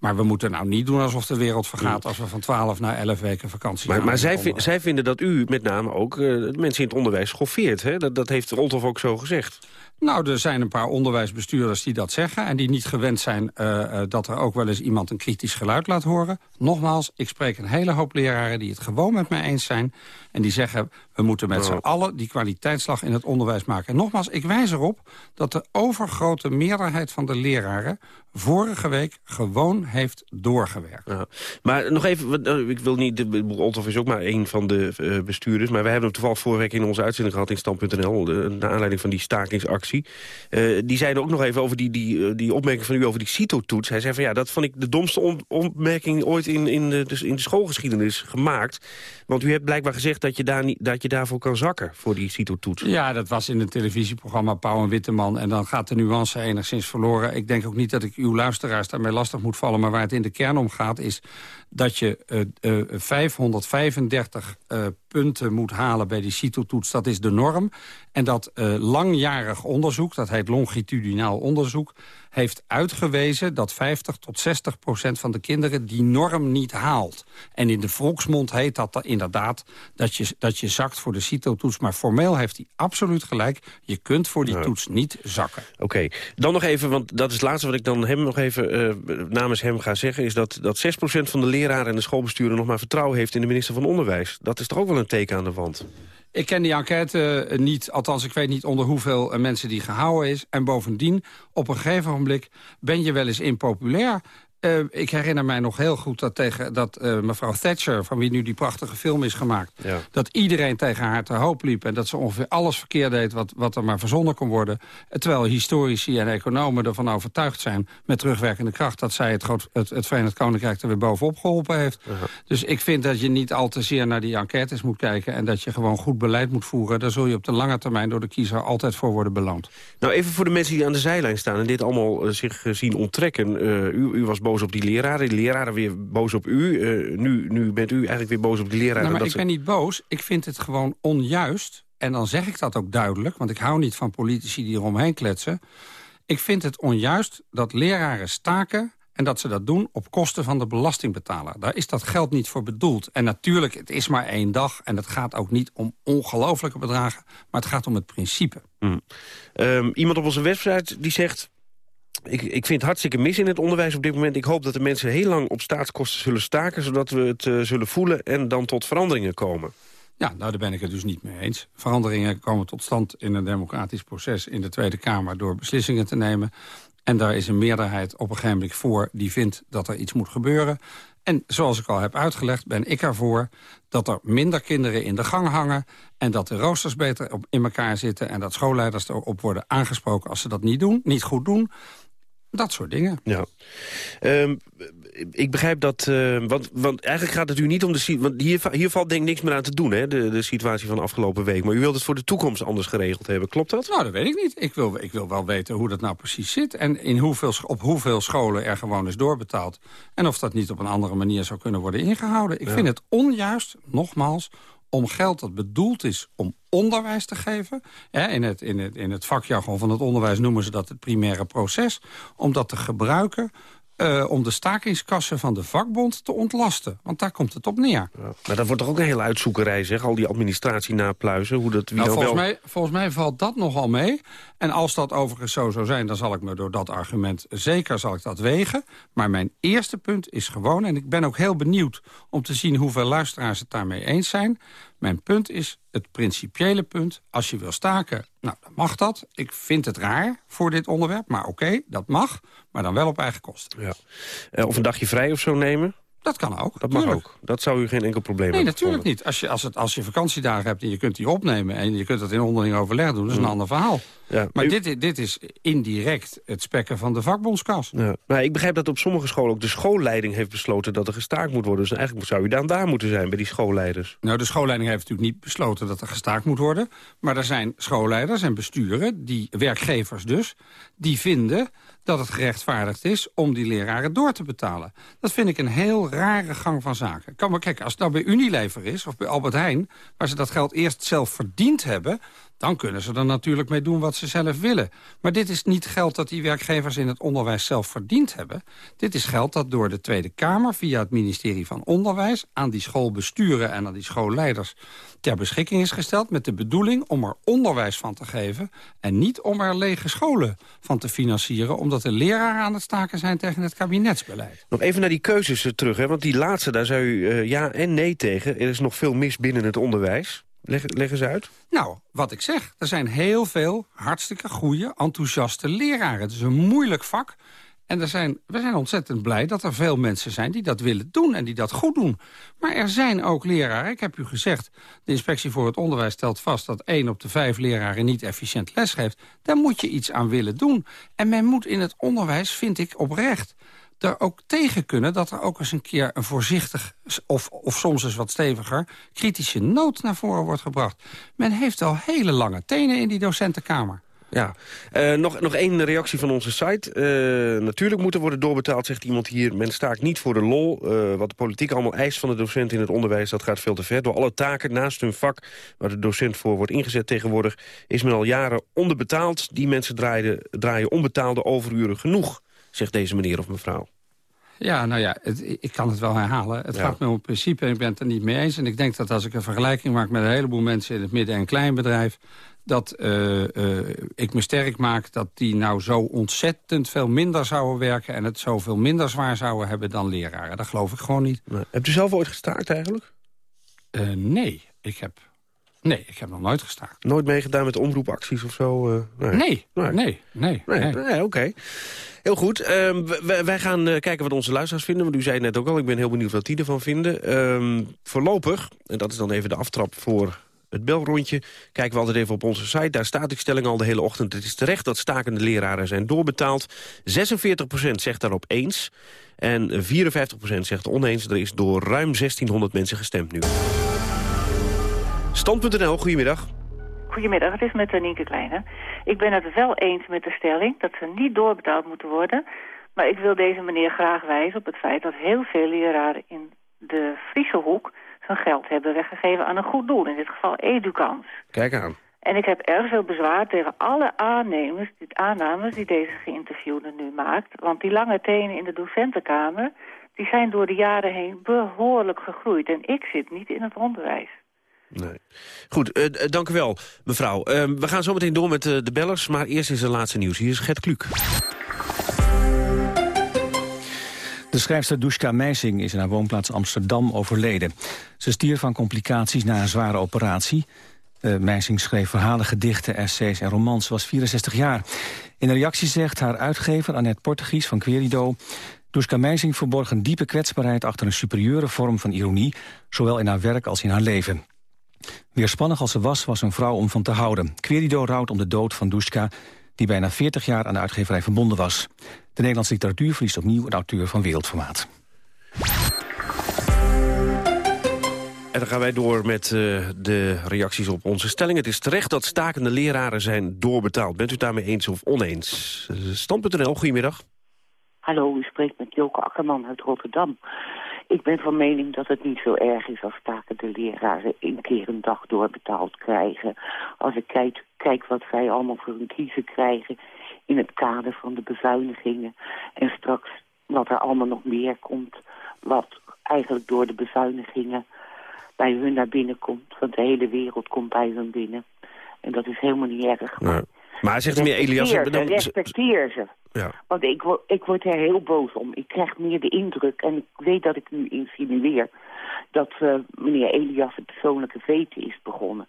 S18: Maar we moeten nou niet doen alsof de wereld vergaat... als we van 12 naar 11 weken vakantie
S11: Maar,
S18: gaan
S11: maar zij, zij, vinden dat u met name ook uh, mensen in het onderwijs schoffeert. Hè? Dat, dat heeft Roltoff ook zo gezegd.
S18: Nou, er zijn een paar onderwijsbestuurders die dat zeggen... en die niet gewend zijn uh, uh, dat er ook wel eens iemand een kritisch geluid laat horen. Nogmaals, ik spreek een hele hoop leraren die het gewoon met mij eens zijn... en die zeggen, We moeten met z'n allen die kwaliteitsslag in het onderwijs maken. En nogmaals, ik wijs erop dat de overgrote meerderheid van de leraren... vorige week gewoon heeft doorgewerkt.
S11: Ja. Maar nog even, eh, ik wil niet, Olthoff is ook maar één van de bestuurders... maar wij hebben hem toevallig vorige week in onze uitzending gehad in Stand.nl... naar aanleiding van die stakingsactie. Uh, die zeiden ook nog even over die, die, die opmerking van u over die CITO-toets. Hij zei van ja, dat vond ik de domste opmerking ooit in, in, de, dus in de schoolgeschiedenis gemaakt. Want u hebt blijkbaar gezegd dat je, daar niet, dat je daarvoor kan zakken, voor die CITO-toets.
S18: Ja, dat was in het televisieprogramma Pauw en Witteman. En dan gaat de nuance enigszins verloren. Ik denk ook niet dat ik uw luisteraars daarmee lastig moet vallen. Maar waar het in de kern om gaat is dat je uh, uh, 535 uh, punten moet halen bij die CITO-toets. Dat is de norm. En dat langjarig onderzoek, dat heet longitudinaal onderzoek... heeft uitgewezen dat 50 tot 60 procent van de kinderen die norm niet haalt. En in de volksmond heet dat inderdaad dat je, dat je zakt voor de CITO-toets. Maar formeel heeft hij absoluut gelijk. Je kunt voor die toets niet zakken.
S11: Oké, dan nog even, want dat is het laatste wat ik dan hem nog even uh, namens hem ga zeggen... is dat, dat 6 procent van de leraren en de schoolbesturen nog maar vertrouwen heeft... in de minister van Onderwijs. Dat is toch ook wel een teken aan de wand?
S18: Ik ken die enquête uh, niet, althans ik weet niet onder hoeveel uh, mensen die gehouden is. En bovendien, op een gegeven moment ben je wel eens impopulair. Uh, ik herinner mij nog heel goed dat, tegen, dat uh, mevrouw Thatcher... van wie nu die prachtige film is gemaakt... Ja. dat iedereen tegen haar te hoop liep... en dat ze ongeveer alles verkeerd deed wat, wat er maar verzonnen kon worden. Terwijl historici en economen ervan overtuigd zijn... met terugwerkende kracht dat zij het, groot, het, het Verenigd Koninkrijk er weer bovenop geholpen heeft. Uh -huh. Dus ik vind dat je niet al te zeer naar die enquêtes moet kijken... en dat je gewoon goed beleid moet voeren. Daar zul je op de lange termijn door de kiezer altijd voor worden beloond.
S11: Nou, even voor de mensen die aan de zijlijn staan... en dit allemaal zich zien onttrekken. u, u was boos boos op die leraren. Die leraren weer boos op u. Uh, nu, nu bent u eigenlijk weer boos op die leraren.
S18: Nou, maar
S11: dat
S18: ik
S11: ze...
S18: ben niet boos. Ik vind het gewoon onjuist. En dan zeg ik dat ook duidelijk. Want ik hou niet van politici die eromheen kletsen. Ik vind het onjuist dat leraren staken en dat ze dat doen op kosten van de belastingbetaler. Daar is dat geld niet voor bedoeld. En natuurlijk, het is maar één dag. En het gaat ook niet om ongelooflijke bedragen. Maar het gaat om het principe.
S11: Mm. Um, iemand op onze website die zegt... Ik, ik vind het hartstikke mis in het onderwijs op dit moment. Ik hoop dat de mensen heel lang op staatskosten zullen staken... zodat we het uh, zullen voelen en dan tot veranderingen komen.
S18: Ja, nou, daar ben ik het dus niet mee eens. Veranderingen komen tot stand in een democratisch proces in de Tweede Kamer... door beslissingen te nemen. En daar is een meerderheid op een gegeven moment voor... die vindt dat er iets moet gebeuren. En zoals ik al heb uitgelegd, ben ik ervoor dat er minder kinderen in de gang hangen... en dat de roosters beter op, in elkaar zitten... en dat schoolleiders erop worden aangesproken als ze dat niet doen, niet goed doen. Dat soort dingen.
S11: Ja. Um, ik begrijp dat... Uh, want, want eigenlijk gaat het u niet om de... Want hier, hier valt denk ik niks meer aan te doen, hè? De, de situatie van de afgelopen week. Maar u wilt het voor de toekomst anders geregeld hebben. Klopt dat?
S18: Nou, dat weet ik niet. Ik wil, ik wil wel weten hoe dat nou precies zit. En in hoeveel, op hoeveel scholen er gewoon is doorbetaald. En of dat niet op een andere manier zou kunnen worden ingehouden. Ik ja. vind het onjuist, nogmaals om geld dat bedoeld is om onderwijs te geven. in, het, in, het, in het vakjargon van het onderwijs noemen ze dat het primaire proces. Om dat te gebruiken uh, om de stakingskassen van de vakbond te ontlasten. Want daar komt het op neer. Ja,
S11: maar dat wordt toch ook een hele uitzoekerij, zeg? Al die administratie napluizen. Hoe dat, wie
S18: nou,
S11: dan
S18: volgens,
S11: wel...
S18: mij, volgens mij valt dat nogal mee. En als dat overigens zo zou zijn, dan zal ik me door dat argument... zeker zal ik dat wegen. Maar mijn eerste punt is gewoon... en ik ben ook heel benieuwd om te zien hoeveel luisteraars het daarmee eens zijn... Mijn punt is het principiële punt. Als je wil staken, nou, dan mag dat. Ik vind het raar voor dit onderwerp, maar oké, dat mag. Maar dan wel op eigen kosten.
S11: Ja. Uh, of een dagje vrij of zo nemen?
S18: Dat kan ook.
S11: Dat mag ook. Dat zou u geen enkel probleem
S18: nee,
S11: hebben
S18: Nee, natuurlijk
S11: gevonden.
S18: niet. Als je, als, het, als je vakantiedagen hebt en je kunt die opnemen... en je kunt dat in onderling overleg doen, dat is een mm. ander verhaal. Ja, maar u... dit, dit is indirect het spekken van de vakbondskas.
S11: Ja. Ik begrijp dat op sommige scholen ook de schoolleiding heeft besloten... dat er gestaakt moet worden. Dus eigenlijk zou u dan daar moeten zijn, bij die schoolleiders.
S18: Nou, de schoolleiding heeft natuurlijk niet besloten dat er gestaakt moet worden. Maar er zijn schoolleiders en besturen, die werkgevers dus... die vinden dat het gerechtvaardigd is om die leraren door te betalen. Dat vind ik een heel rare gang van zaken. Kan maar kijken, als het nou bij Unilever is of bij Albert Heijn... waar ze dat geld eerst zelf verdiend hebben... dan kunnen ze er natuurlijk mee doen wat ze zelf willen. Maar dit is niet geld dat die werkgevers in het onderwijs zelf verdiend hebben. Dit is geld dat door de Tweede Kamer via het ministerie van Onderwijs... aan die schoolbesturen en aan die schoolleiders ter beschikking is gesteld... met de bedoeling om er onderwijs van te geven... en niet om er lege scholen van te financieren... omdat de leraren aan het staken zijn tegen het kabinetsbeleid.
S11: Nog even naar die keuzes terug, hè? want die laatste, daar zou u uh, ja en nee tegen. Er is nog veel mis binnen het onderwijs. Leg, leg eens uit.
S18: Nou, wat ik zeg, er zijn heel veel hartstikke goede, enthousiaste leraren. Het is een moeilijk vak. En er zijn, we zijn ontzettend blij dat er veel mensen zijn die dat willen doen en die dat goed doen. Maar er zijn ook leraren, ik heb u gezegd... de inspectie voor het onderwijs stelt vast dat één op de vijf leraren niet efficiënt lesgeeft. Daar moet je iets aan willen doen. En men moet in het onderwijs, vind ik oprecht er ook tegen kunnen dat er ook eens een keer een voorzichtig... of, of soms eens wat steviger kritische noot naar voren wordt gebracht. Men heeft al hele lange tenen in die docentenkamer.
S11: Ja, uh, nog, nog één reactie van onze site. Uh, natuurlijk moet er worden doorbetaald, zegt iemand hier. Men staakt niet voor de lol. Uh, wat de politiek allemaal eist van de docent in het onderwijs... dat gaat veel te ver. Door alle taken naast hun vak waar de docent voor wordt ingezet tegenwoordig... is men al jaren onderbetaald. Die mensen draaien, draaien onbetaalde overuren genoeg zegt deze meneer of mevrouw.
S18: Ja, nou ja, het, ik kan het wel herhalen. Het gaat me om principe en ik ben het er niet mee eens. En ik denk dat als ik een vergelijking maak met een heleboel mensen... in het midden- en kleinbedrijf... dat uh, uh, ik me sterk maak dat die nou zo ontzettend veel minder zouden werken... en het zoveel minder zwaar zouden hebben dan leraren. Dat geloof ik gewoon niet.
S11: Nee. Hebt u zelf ooit gestaakt eigenlijk?
S18: Uh, nee, ik heb Nee, ik heb nog nooit gestaakt.
S11: Nooit meegedaan met omroepacties of zo? Uh,
S18: nee. Nee, nee, nee. nee,
S11: nee. nee Oké. Heel goed. Uh, wij gaan uh, kijken wat onze luisteraars vinden. Want u zei net ook al, ik ben heel benieuwd wat die ervan vinden. Uh, voorlopig, en dat is dan even de aftrap voor het belrondje... kijken we altijd even op onze site. Daar staat de stelling al de hele ochtend. Het is terecht dat stakende leraren zijn doorbetaald. 46% zegt daarop eens. En 54% zegt oneens. Er is door ruim 1600 mensen gestemd nu. Stand.nl, goedemiddag.
S19: Goedemiddag, het is met Nienke Kleine. Ik ben het wel eens met de stelling dat ze niet doorbetaald moeten worden. Maar ik wil deze meneer graag wijzen op het feit dat heel veel leraren in de Friese hoek hun geld hebben weggegeven aan een goed doel. In dit geval Educans.
S11: Kijk aan.
S19: En ik heb erg veel bezwaar tegen alle aannemers, die, aannames die deze geïnterviewde nu maakt. Want die lange tenen in de docentenkamer, die zijn door de jaren heen behoorlijk gegroeid. En ik zit niet in het onderwijs.
S11: Nee. Goed, uh, dank u wel, mevrouw. Uh, we gaan zo meteen door met uh, de bellers, maar eerst is het laatste nieuws. Hier is Gert Kluk.
S16: De schrijfster Dushka Meising is in haar woonplaats Amsterdam overleden. Ze stierf van complicaties na een zware operatie. Uh, Meising schreef verhalen, gedichten, essays en romans. Ze was 64 jaar. In een reactie zegt haar uitgever Annette Portugies van Querido... Dushka Meising verborg een diepe kwetsbaarheid achter een superieure vorm van ironie... zowel in haar werk als in haar leven. Weerspannig als ze was, was een vrouw om van te houden. Querido rouwt om de dood van Dushka, die bijna 40 jaar aan de uitgeverij verbonden was. De Nederlandse literatuur verliest opnieuw een auteur van wereldformaat.
S11: En dan gaan wij door met uh, de reacties op onze stelling. Het is terecht dat stakende leraren zijn doorbetaald. Bent u daarmee eens of oneens? Stand.nl, goedemiddag.
S20: Hallo, u spreekt met Joke Akkerman uit Rotterdam. Ik ben van mening dat het niet zo erg is als stakende leraren een keer een dag doorbetaald krijgen. Als ik kijk, kijk wat wij allemaal voor een kiezen krijgen in het kader van de bezuinigingen. En straks wat er allemaal nog meer komt, wat eigenlijk door de bezuinigingen bij hun naar binnen komt. Want de hele wereld komt bij hun binnen. En dat is helemaal niet erg.
S11: Maar, maar zegt meer Elias...
S20: Respecteer ze.
S11: Ja.
S20: Want ik, word, ik word er heel boos om. Ik krijg meer de indruk, en ik weet dat ik nu insinueer... dat uh, meneer Elias een persoonlijke veten is begonnen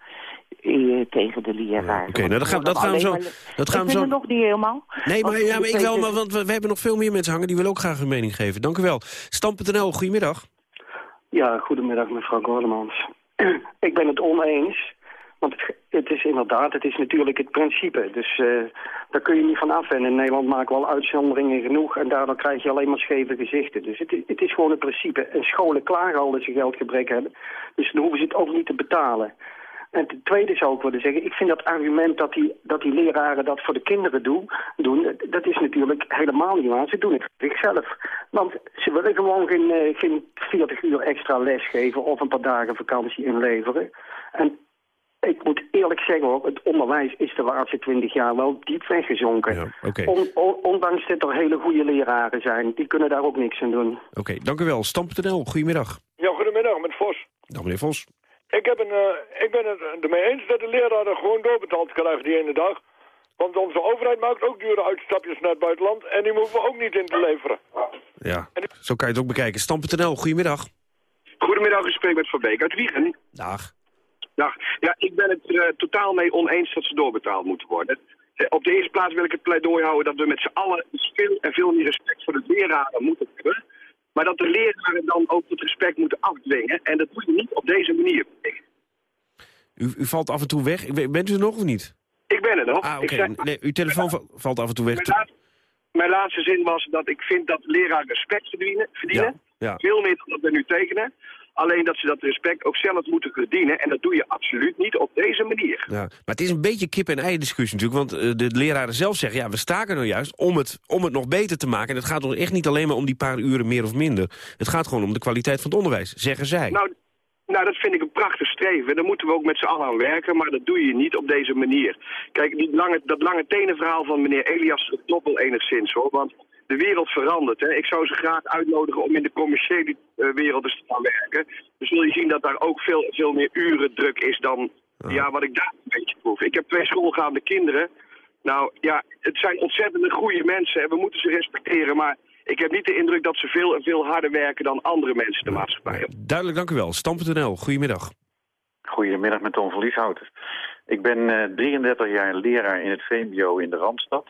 S20: uh, tegen de leraar.
S11: Oké, okay, nou, dat gaan, dat gaan we zo... Dat gaan we zo...
S20: nog niet helemaal.
S11: Nee, maar, ja, maar ik wel, maar, want we, we, hebben nog veel meer mensen hangen... die willen ook graag hun mening geven. Dank u wel. Stam.nl, goedemiddag.
S21: Ja, goedemiddag mevrouw Gordemans. ik ben het oneens... Want het, het, is inderdaad, het is natuurlijk het principe. Dus uh, daar kun je niet van af. En in Nederland maken we al uitzonderingen genoeg. En daardoor krijg je alleen maar scheve gezichten. Dus het, het is gewoon het principe. En scholen klagen al dat ze geldgebrek hebben. Dus dan hoeven ze het ook niet te betalen. En ten tweede zou ik willen zeggen, ik vind dat argument dat die, dat die leraren dat voor de kinderen doen, doen, dat is natuurlijk helemaal niet waar. Ze doen het voor zichzelf. Want ze willen gewoon geen, uh, geen 40 uur extra les geven of een paar dagen vakantie inleveren. En ik moet eerlijk zeggen hoor, het onderwijs is de laatste twintig jaar wel diep weggezonken.
S11: Ja, okay.
S21: on, on, ondanks dat er hele goede leraren zijn, die kunnen daar ook niks aan doen.
S11: Oké, okay, dank u wel. Stam.nl, goedemiddag.
S22: Ja, goedemiddag, met Vos.
S11: Dag meneer Vos.
S22: Ik, heb een, uh, ik ben het ermee eens dat de leraren gewoon doorbetaald krijgen die ene dag. Want onze overheid maakt ook dure uitstapjes naar het buitenland en die moeten we ook niet in te leveren.
S11: Ja, zo kan je het ook bekijken. Stam.nl, goedemiddag.
S23: Goedemiddag, u spreekt met Van Beek uit Wiegen.
S11: Dag.
S24: Dag. Ja, ik ben het eh, totaal mee oneens dat ze doorbetaald moeten worden. Eh, Op de eerste plaats wil ik het pleidooi houden dat we met z'n allen veel en veel meer respect voor de leraren moeten hebben. Maar dat de leraren dan ook het respect moeten afdwingen. En dat moet je niet op deze manier.
S11: U, u valt af en toe weg. Bent u er nog of niet?
S24: Ik ben er nog.
S11: Ah, oké.
S24: zei-
S11: Nee, uw telefoon va- valt af en toe weg.
S24: Mijn, laat- mijn laatste zin was dat ik vind dat leraren respect verdienen. verdienen.
S11: Ja.
S24: Veel meer dan dat we nu tekenen. Alleen dat ze dat respect ook zelf moeten verdienen. En dat doe je absoluut niet op deze manier.
S11: Ja, maar het is een beetje kip-en-ei discussie natuurlijk. Want eh, de leraren zelf zeggen, ja, we staken nou juist om het, om het nog beter te maken. En het gaat toch echt niet alleen maar om die paar uren meer of minder. Het gaat gewoon om de kwaliteit van het onderwijs, zeggen zij.
S24: Nou, nou, dat vind ik een prachtig streven. Daar moeten we ook met z'n allen aan werken, maar dat doe je niet op deze manier. Kijk, die lange, dat lange tenenverhaal van meneer Elias klopt wel enigszins hoor. Want de wereld verandert. Hè. Ik zou ze graag uitnodigen om in de commerciële eh, wereld eens te gaan werken. Dus zul je zien dat daar ook veel, veel meer uren druk is dan ja, wat ik daar een beetje proef. Ik heb twee schoolgaande kinderen. Nou ja, het zijn ontzettende goede mensen en we moeten ze respecteren. Maar ik heb niet de indruk dat ze veel en veel harder werken dan andere mensen in de maatschappij.
S11: Duidelijk, dank u wel. Stam.nl, goedemiddag.
S25: Goedemiddag met Tom van Lieshouten. Ik ben eh, 33 jaar leraar in het VMBO in de Randstad.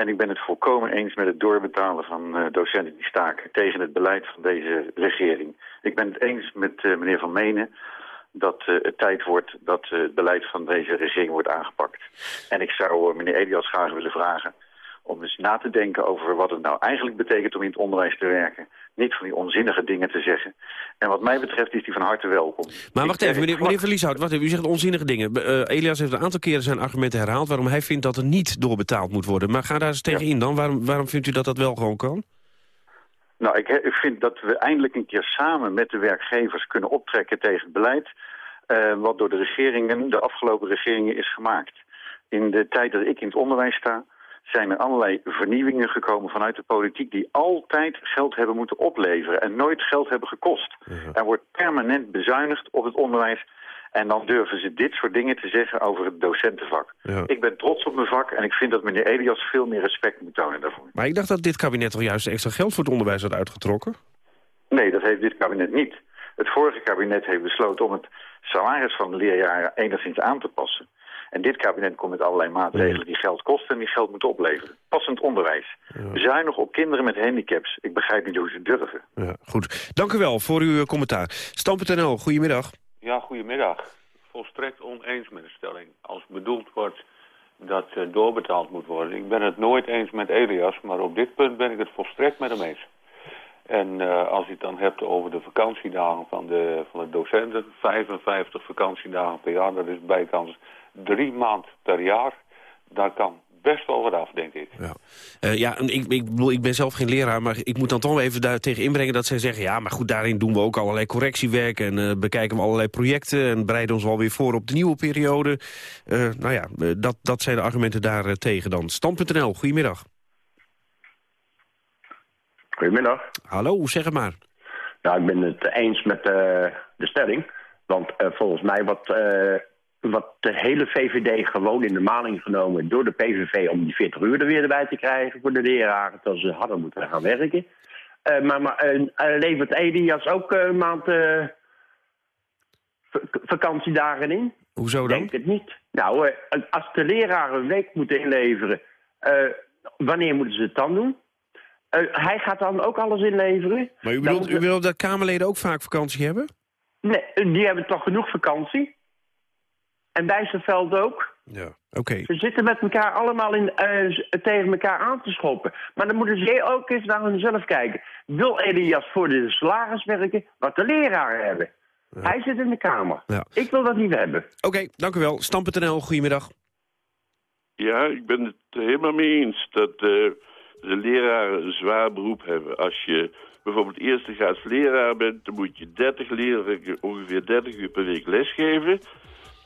S25: En ik ben het volkomen eens met het doorbetalen van eh, docenten die staken tegen het beleid van deze regering. Ik ben het eens met eh, meneer Van Menen dat eh, het tijd wordt dat het beleid van deze regering wordt aangepakt. En ik zou meneer Elias graag willen vragen om eens na te denken over wat het nou eigenlijk betekent om in het onderwijs te werken. Niet van die onzinnige dingen te zeggen. En wat mij betreft is die van harte welkom.
S11: Maar
S25: Ik
S11: wacht even, meneer, meneer Verlieshout, wacht even. U zegt onzinnige dingen. Eh, Elias heeft een aantal keren zijn argumenten herhaald... waarom hij vindt dat er niet doorbetaald moet worden. Maar ga daar eens tegen in dan. Waarom, waarom vindt u dat dat wel gewoon kan?
S25: Nou, ik, ik vind dat we eindelijk een keer samen met de werkgevers kunnen optrekken tegen het beleid... eh, wat door de regeringen, de afgelopen regeringen, is gemaakt. In de tijd dat ik in het onderwijs sta, zijn er allerlei vernieuwingen gekomen vanuit de politiek... die altijd geld hebben moeten opleveren en nooit geld hebben gekost. Er wordt permanent bezuinigd op het onderwijs... En dan durven ze dit soort dingen te zeggen over het docentenvak. Ik ben trots op mijn vak en ik vind dat meneer Elias veel meer respect moet tonen daarvoor.
S11: Maar ik dacht dat dit kabinet al juist extra geld voor het onderwijs had uitgetrokken.
S25: Nee, dat heeft dit kabinet niet. Het vorige kabinet heeft besloten om het salaris van de leraren enigszins aan te passen. En dit kabinet komt met allerlei maatregelen die geld kosten en die geld moeten opleveren. Passend onderwijs. Zuinig op kinderen met handicaps. Ik begrijp niet hoe ze durven.
S11: Ja, goed. Dank u wel voor uw eh, commentaar. Stam.nl, goedemiddag.
S26: Ja, goedemiddag. Volstrekt oneens met de stelling. Als bedoeld wordt dat eh, doorbetaald moet worden. Ik ben het nooit eens met Elias, maar op dit punt ben ik het volstrekt met hem eens. En eh, als je het dan hebt over de vakantiedagen van de, van de docenten, 55 vakantiedagen per jaar, dat is bijkans drie maanden per jaar. Daar kan best wel wat af, denk ik.
S11: Eh, ja, ik, ik, bedoel, ik ben zelf geen leraar, maar ik moet dan toch even daar tegen inbrengen dat zij zeggen... ja, maar goed, daarin doen we ook allerlei correctiewerk en eh, bekijken we allerlei projecten... en bereiden ons wel weer voor op de nieuwe periode. Eh, nou ja, dat, dat zijn de argumenten daar tegen dan. Stand.nl, goedemiddag.
S23: Goedemiddag.
S11: Hallo, zeg het maar.
S23: Nou, ik ben het eens met eh, de stelling. Want volgens mij wat, eh, wat de hele VVD gewoon in de maling genomen door de PVV... om die 40 uur er weer bij te krijgen voor de leraren... terwijl ze harder moeten gaan werken. Eh, maar maar eh, eh, levert Elias ook een maand v- vakantiedagen in?
S11: Hoezo dan?
S23: Denk het niet. Nou, als de leraren een week moeten inleveren... wanneer moeten ze het dan doen? Hij gaat dan ook alles inleveren.
S11: Maar u bedoelt, u bedoelt dat Kamerleden ook vaak vakantie hebben?
S23: Nee, die hebben toch genoeg vakantie. En Bijsterveld ook.
S11: Ja, oké.
S23: Ze zitten met elkaar allemaal in, eh, tegen elkaar aan te schoppen. Maar dan moeten ze ook eens naar hunzelf kijken. Wil Elias voor de salaris werken wat de leraren hebben? Hij zit in de Kamer.
S11: Ja.
S23: Ik wil dat niet hebben.
S11: Oké, dank u wel. Stam.nl, goedemiddag.
S27: Ja, ik ben het er helemaal mee eens dat eh, de leraren een zwaar beroep hebben. Als je bijvoorbeeld eerstegaats leraar bent, dan moet je 30 leraren ongeveer 30 uur per week lesgeven.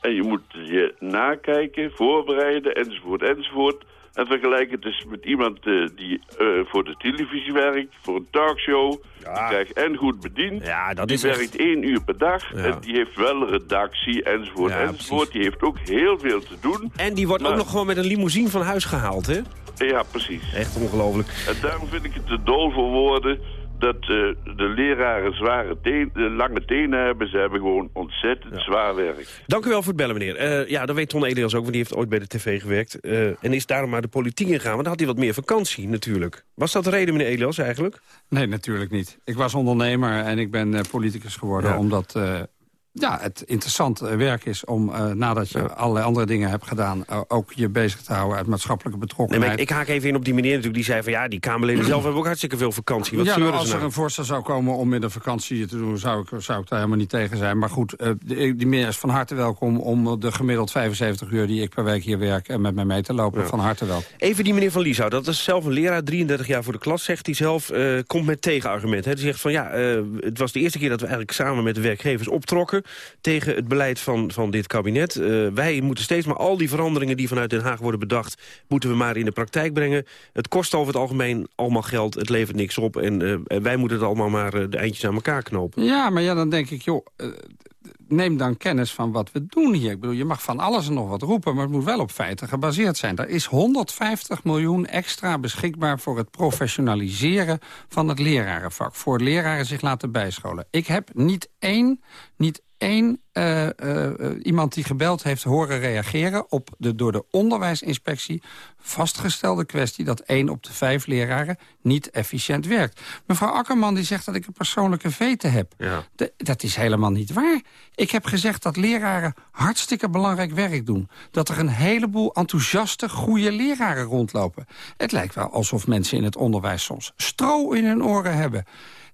S27: En je moet je nakijken, voorbereiden, enzovoort, enzovoort. En vergelijk het dus met iemand eh, die eh, voor de televisie werkt, voor een talkshow. Die krijgt en goed bediend.
S11: Ja, dat
S27: die
S11: is echt-
S27: werkt één uur per dag. En die heeft wel redactie, enzovoort,
S11: Ja,
S27: enzovoort. Die heeft ook heel veel te doen.
S11: En die wordt ook
S27: Maar-
S11: nog gewoon met een limousine van huis gehaald, hè?
S27: Ja, precies.
S11: Echt ongelooflijk.
S27: En daarom vind ik het te dol voor woorden dat eh, de leraren zware teen, lange tenen hebben. Ze hebben gewoon ontzettend zwaar werk.
S11: Dank u wel voor het bellen, meneer. Eh, ja, dat weet Ton Elias ook, want die heeft ooit bij de tv gewerkt. eh, en is daarom maar de politiek ingegaan. Want dan had hij wat meer vakantie natuurlijk. Was dat de reden, meneer Elias, eigenlijk?
S18: Nee, natuurlijk niet. Ik was ondernemer en ik ben eh, politicus geworden...
S11: Ja.
S18: omdat eh, ja, het interessant eh, werk is om, eh, nadat je allerlei andere dingen hebt gedaan... eh, ook je bezig te houden uit maatschappelijke
S11: Nee,
S18: betrokkenheid.
S11: maar ik, ik haak even in op die meneer natuurlijk. Die zei van ja, die Kamerleden zelf hebben ook hartstikke veel vakantie. Wat
S18: ja, nou, als er
S11: nou?
S18: een voorstel zou komen om in de vakantie te doen... zou ik, zou ik daar helemaal niet tegen zijn. Maar goed, die, die meneer is van harte welkom... om de gemiddeld 75 uur die ik per week hier werk... en met mij mee te lopen.
S11: Ja.
S18: Van harte welkom.
S11: Even die meneer Van Lieshout, dat is zelf een leraar, 33 jaar voor de klas, zegt hij zelf, komt met tegenargumenten. Hij zegt van ja, het was de eerste keer dat we eigenlijk samen met de werkgevers optrokken tegen het beleid van, van dit kabinet. Eh, wij moeten steeds maar al die veranderingen die vanuit Den Haag worden bedacht, moeten we maar in de praktijk brengen. Het kost over het algemeen allemaal geld, het levert niks op en eh, wij moeten het allemaal maar eh, de eindjes aan elkaar knopen.
S18: Ja, maar ja, dan denk ik, joh, neem dan kennis van wat we doen hier. Ik bedoel, je mag van alles en nog wat roepen, maar het moet wel op feiten gebaseerd zijn. Er is 150 miljoen extra beschikbaar voor het professionaliseren van het lerarenvak. Voor leraren zich laten bijscholen. Ik heb niet één, niet één eh, eh, iemand die gebeld heeft horen reageren... op de door de onderwijsinspectie vastgestelde kwestie... dat één op de vijf leraren niet efficiënt werkt. Mevrouw Akkerman die zegt dat ik een persoonlijke vete heb.
S11: Ja.
S18: De- dat is helemaal niet waar. Ik heb gezegd dat leraren hartstikke belangrijk werk doen. Dat er een heleboel enthousiaste, goede leraren rondlopen. Het lijkt wel alsof mensen in het onderwijs soms stro in hun oren hebben.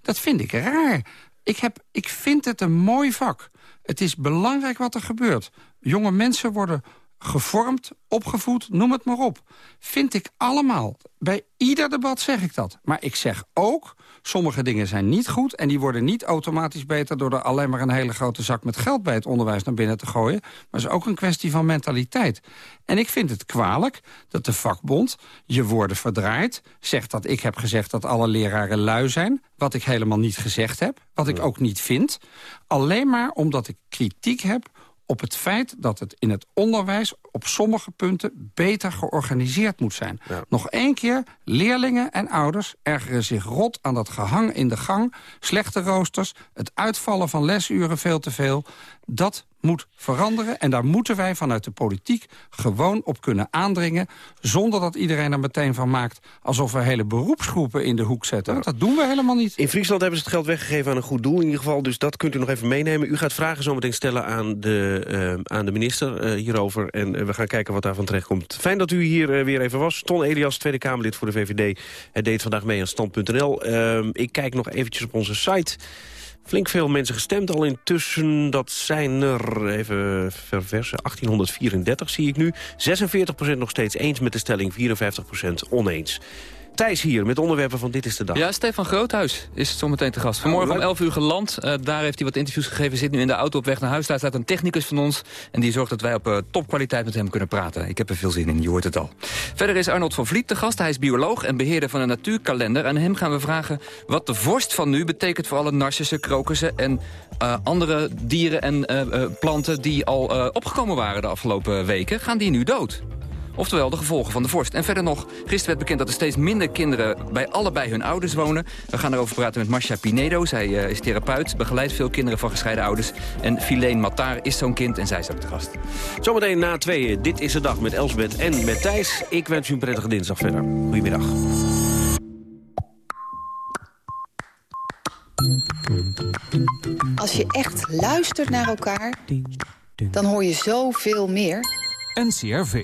S18: Dat vind ik raar. Ik, heb, ik vind het een mooi vak. Het is belangrijk wat er gebeurt. Jonge mensen worden gevormd, opgevoed, noem het maar op. Vind ik allemaal. Bij ieder debat zeg ik dat. Maar ik zeg ook, sommige dingen zijn niet goed... en die worden niet automatisch beter... door er alleen maar een hele grote zak met geld bij het onderwijs naar binnen te gooien. Maar het is ook een kwestie van mentaliteit. En ik vind het kwalijk dat de vakbond je woorden verdraait... zegt dat ik heb gezegd dat alle leraren lui zijn... wat ik helemaal niet gezegd heb, wat ik ook niet vind... alleen maar omdat ik kritiek heb op het feit dat het in het onderwijs op sommige punten beter georganiseerd moet zijn. Nog één keer, leerlingen en ouders ergeren zich rot aan dat gehang in de gang, slechte roosters, het uitvallen van lesuren veel te veel. Dat moet veranderen en daar moeten wij vanuit de politiek gewoon op kunnen aandringen, zonder dat iedereen er meteen van maakt alsof we hele beroepsgroepen in de hoek zetten. Want dat doen we helemaal niet.
S11: In Friesland hebben ze het geld weggegeven aan een goed doel in ieder geval. Dus dat kunt u nog even meenemen. U gaat vragen zometeen stellen aan de, eh, aan de minister eh, hierover. En eh, we gaan kijken wat daarvan terechtkomt. Fijn dat u hier weer even was. Ton Elias, Tweede Kamerlid voor de VVD. Hij deed vandaag mee aan stand.nl. Ehm, ik kijk nog eventjes op onze site. Flink veel mensen gestemd al intussen. Dat zijn er, even verversen, 1834 zie ik nu. 46% nog steeds eens met de stelling, 54% oneens. Thijs hier met onderwerpen van Dit is de Dag.
S28: Ja, Stefan Groothuis is zometeen te gast. Vanmorgen om 11 uur geland. Eh, daar heeft hij wat interviews gegeven. Zit nu in de auto op weg naar huis. Daar staat een technicus van ons. En die zorgt dat wij op eh, topkwaliteit met hem kunnen praten. Ik heb er veel zin in, je hoort het al. Verder is Arnold van Vliet te gast. Hij is bioloog en beheerder van een natuurkalender. Aan hem gaan we vragen wat de vorst van nu betekent... voor alle narcissen, krokussen en eh, andere dieren en planten... die al opgekomen waren de afgelopen weken. Gaan die nu dood? Oftewel de gevolgen van de vorst. En verder nog, gisteren werd bekend dat er steeds minder kinderen... bij allebei hun ouders wonen. We gaan erover praten met Marcia Pinedo. Zij eh, is therapeut, begeleidt veel kinderen van gescheiden ouders. En Filene Matar is zo'n kind en zij is ook te gast.
S11: Zometeen na tweeën. Dit is de dag met Elsbeth en met Thijs. Ik wens u een prettige dinsdag verder. Goedemiddag.
S29: Als je echt luistert naar elkaar, dan hoor je zoveel meer.
S16: NCRV.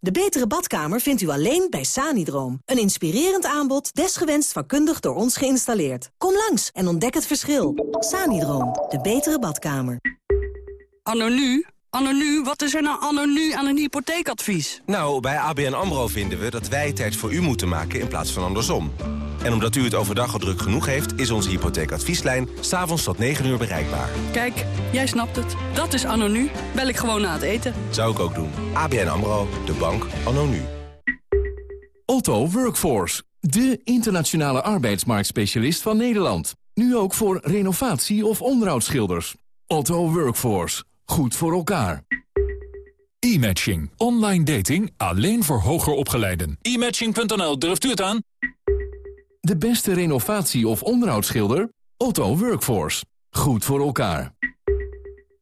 S30: De betere badkamer vindt u alleen bij Sanidroom. Een inspirerend aanbod, desgewenst vakkundig door ons geïnstalleerd. Kom langs en ontdek het verschil. Sanidroom, de betere badkamer.
S31: Anno nu?
S32: Anonu, wat is er nou anonu aan een hypotheekadvies?
S33: Nou, bij ABN AMRO vinden we dat wij tijd voor u moeten maken in plaats van andersom. En omdat u het overdag al druk genoeg heeft... is onze hypotheekadvieslijn s'avonds tot 9 uur bereikbaar.
S32: Kijk, jij snapt het. Dat is anonu. Bel ik gewoon na het eten.
S33: Zou ik ook doen. ABN AMRO, de bank anonu.
S34: Otto Workforce, de internationale arbeidsmarktspecialist van Nederland. Nu ook voor renovatie- of onderhoudsschilders. Otto Workforce. Goed voor elkaar.
S35: E-matching. Online dating alleen voor hoger opgeleiden.
S34: E-matching.nl, durft u het aan? De beste renovatie- of onderhoudsschilder? Otto Workforce. Goed voor elkaar.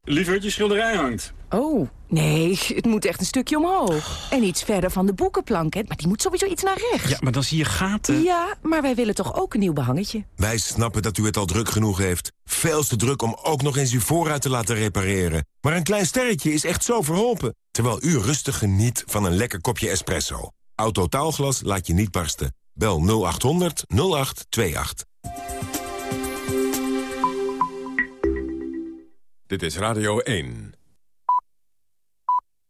S2: Lieverd, je schilderij hangt.
S30: Oh, nee, het moet echt een stukje omhoog. En iets verder van de boekenplank, hè? maar die moet sowieso iets naar rechts.
S2: Ja, maar dan zie je gaten.
S30: Ja, maar wij willen toch ook een nieuw behangetje?
S1: Wij snappen dat u het al druk genoeg heeft. Veel te druk om ook nog eens uw voorruit te laten repareren. Maar een klein sterretje is echt zo verholpen. Terwijl u rustig geniet van een lekker kopje espresso. Autotaalglas laat je niet barsten. Bel 0800 0828.
S35: Dit is Radio 1.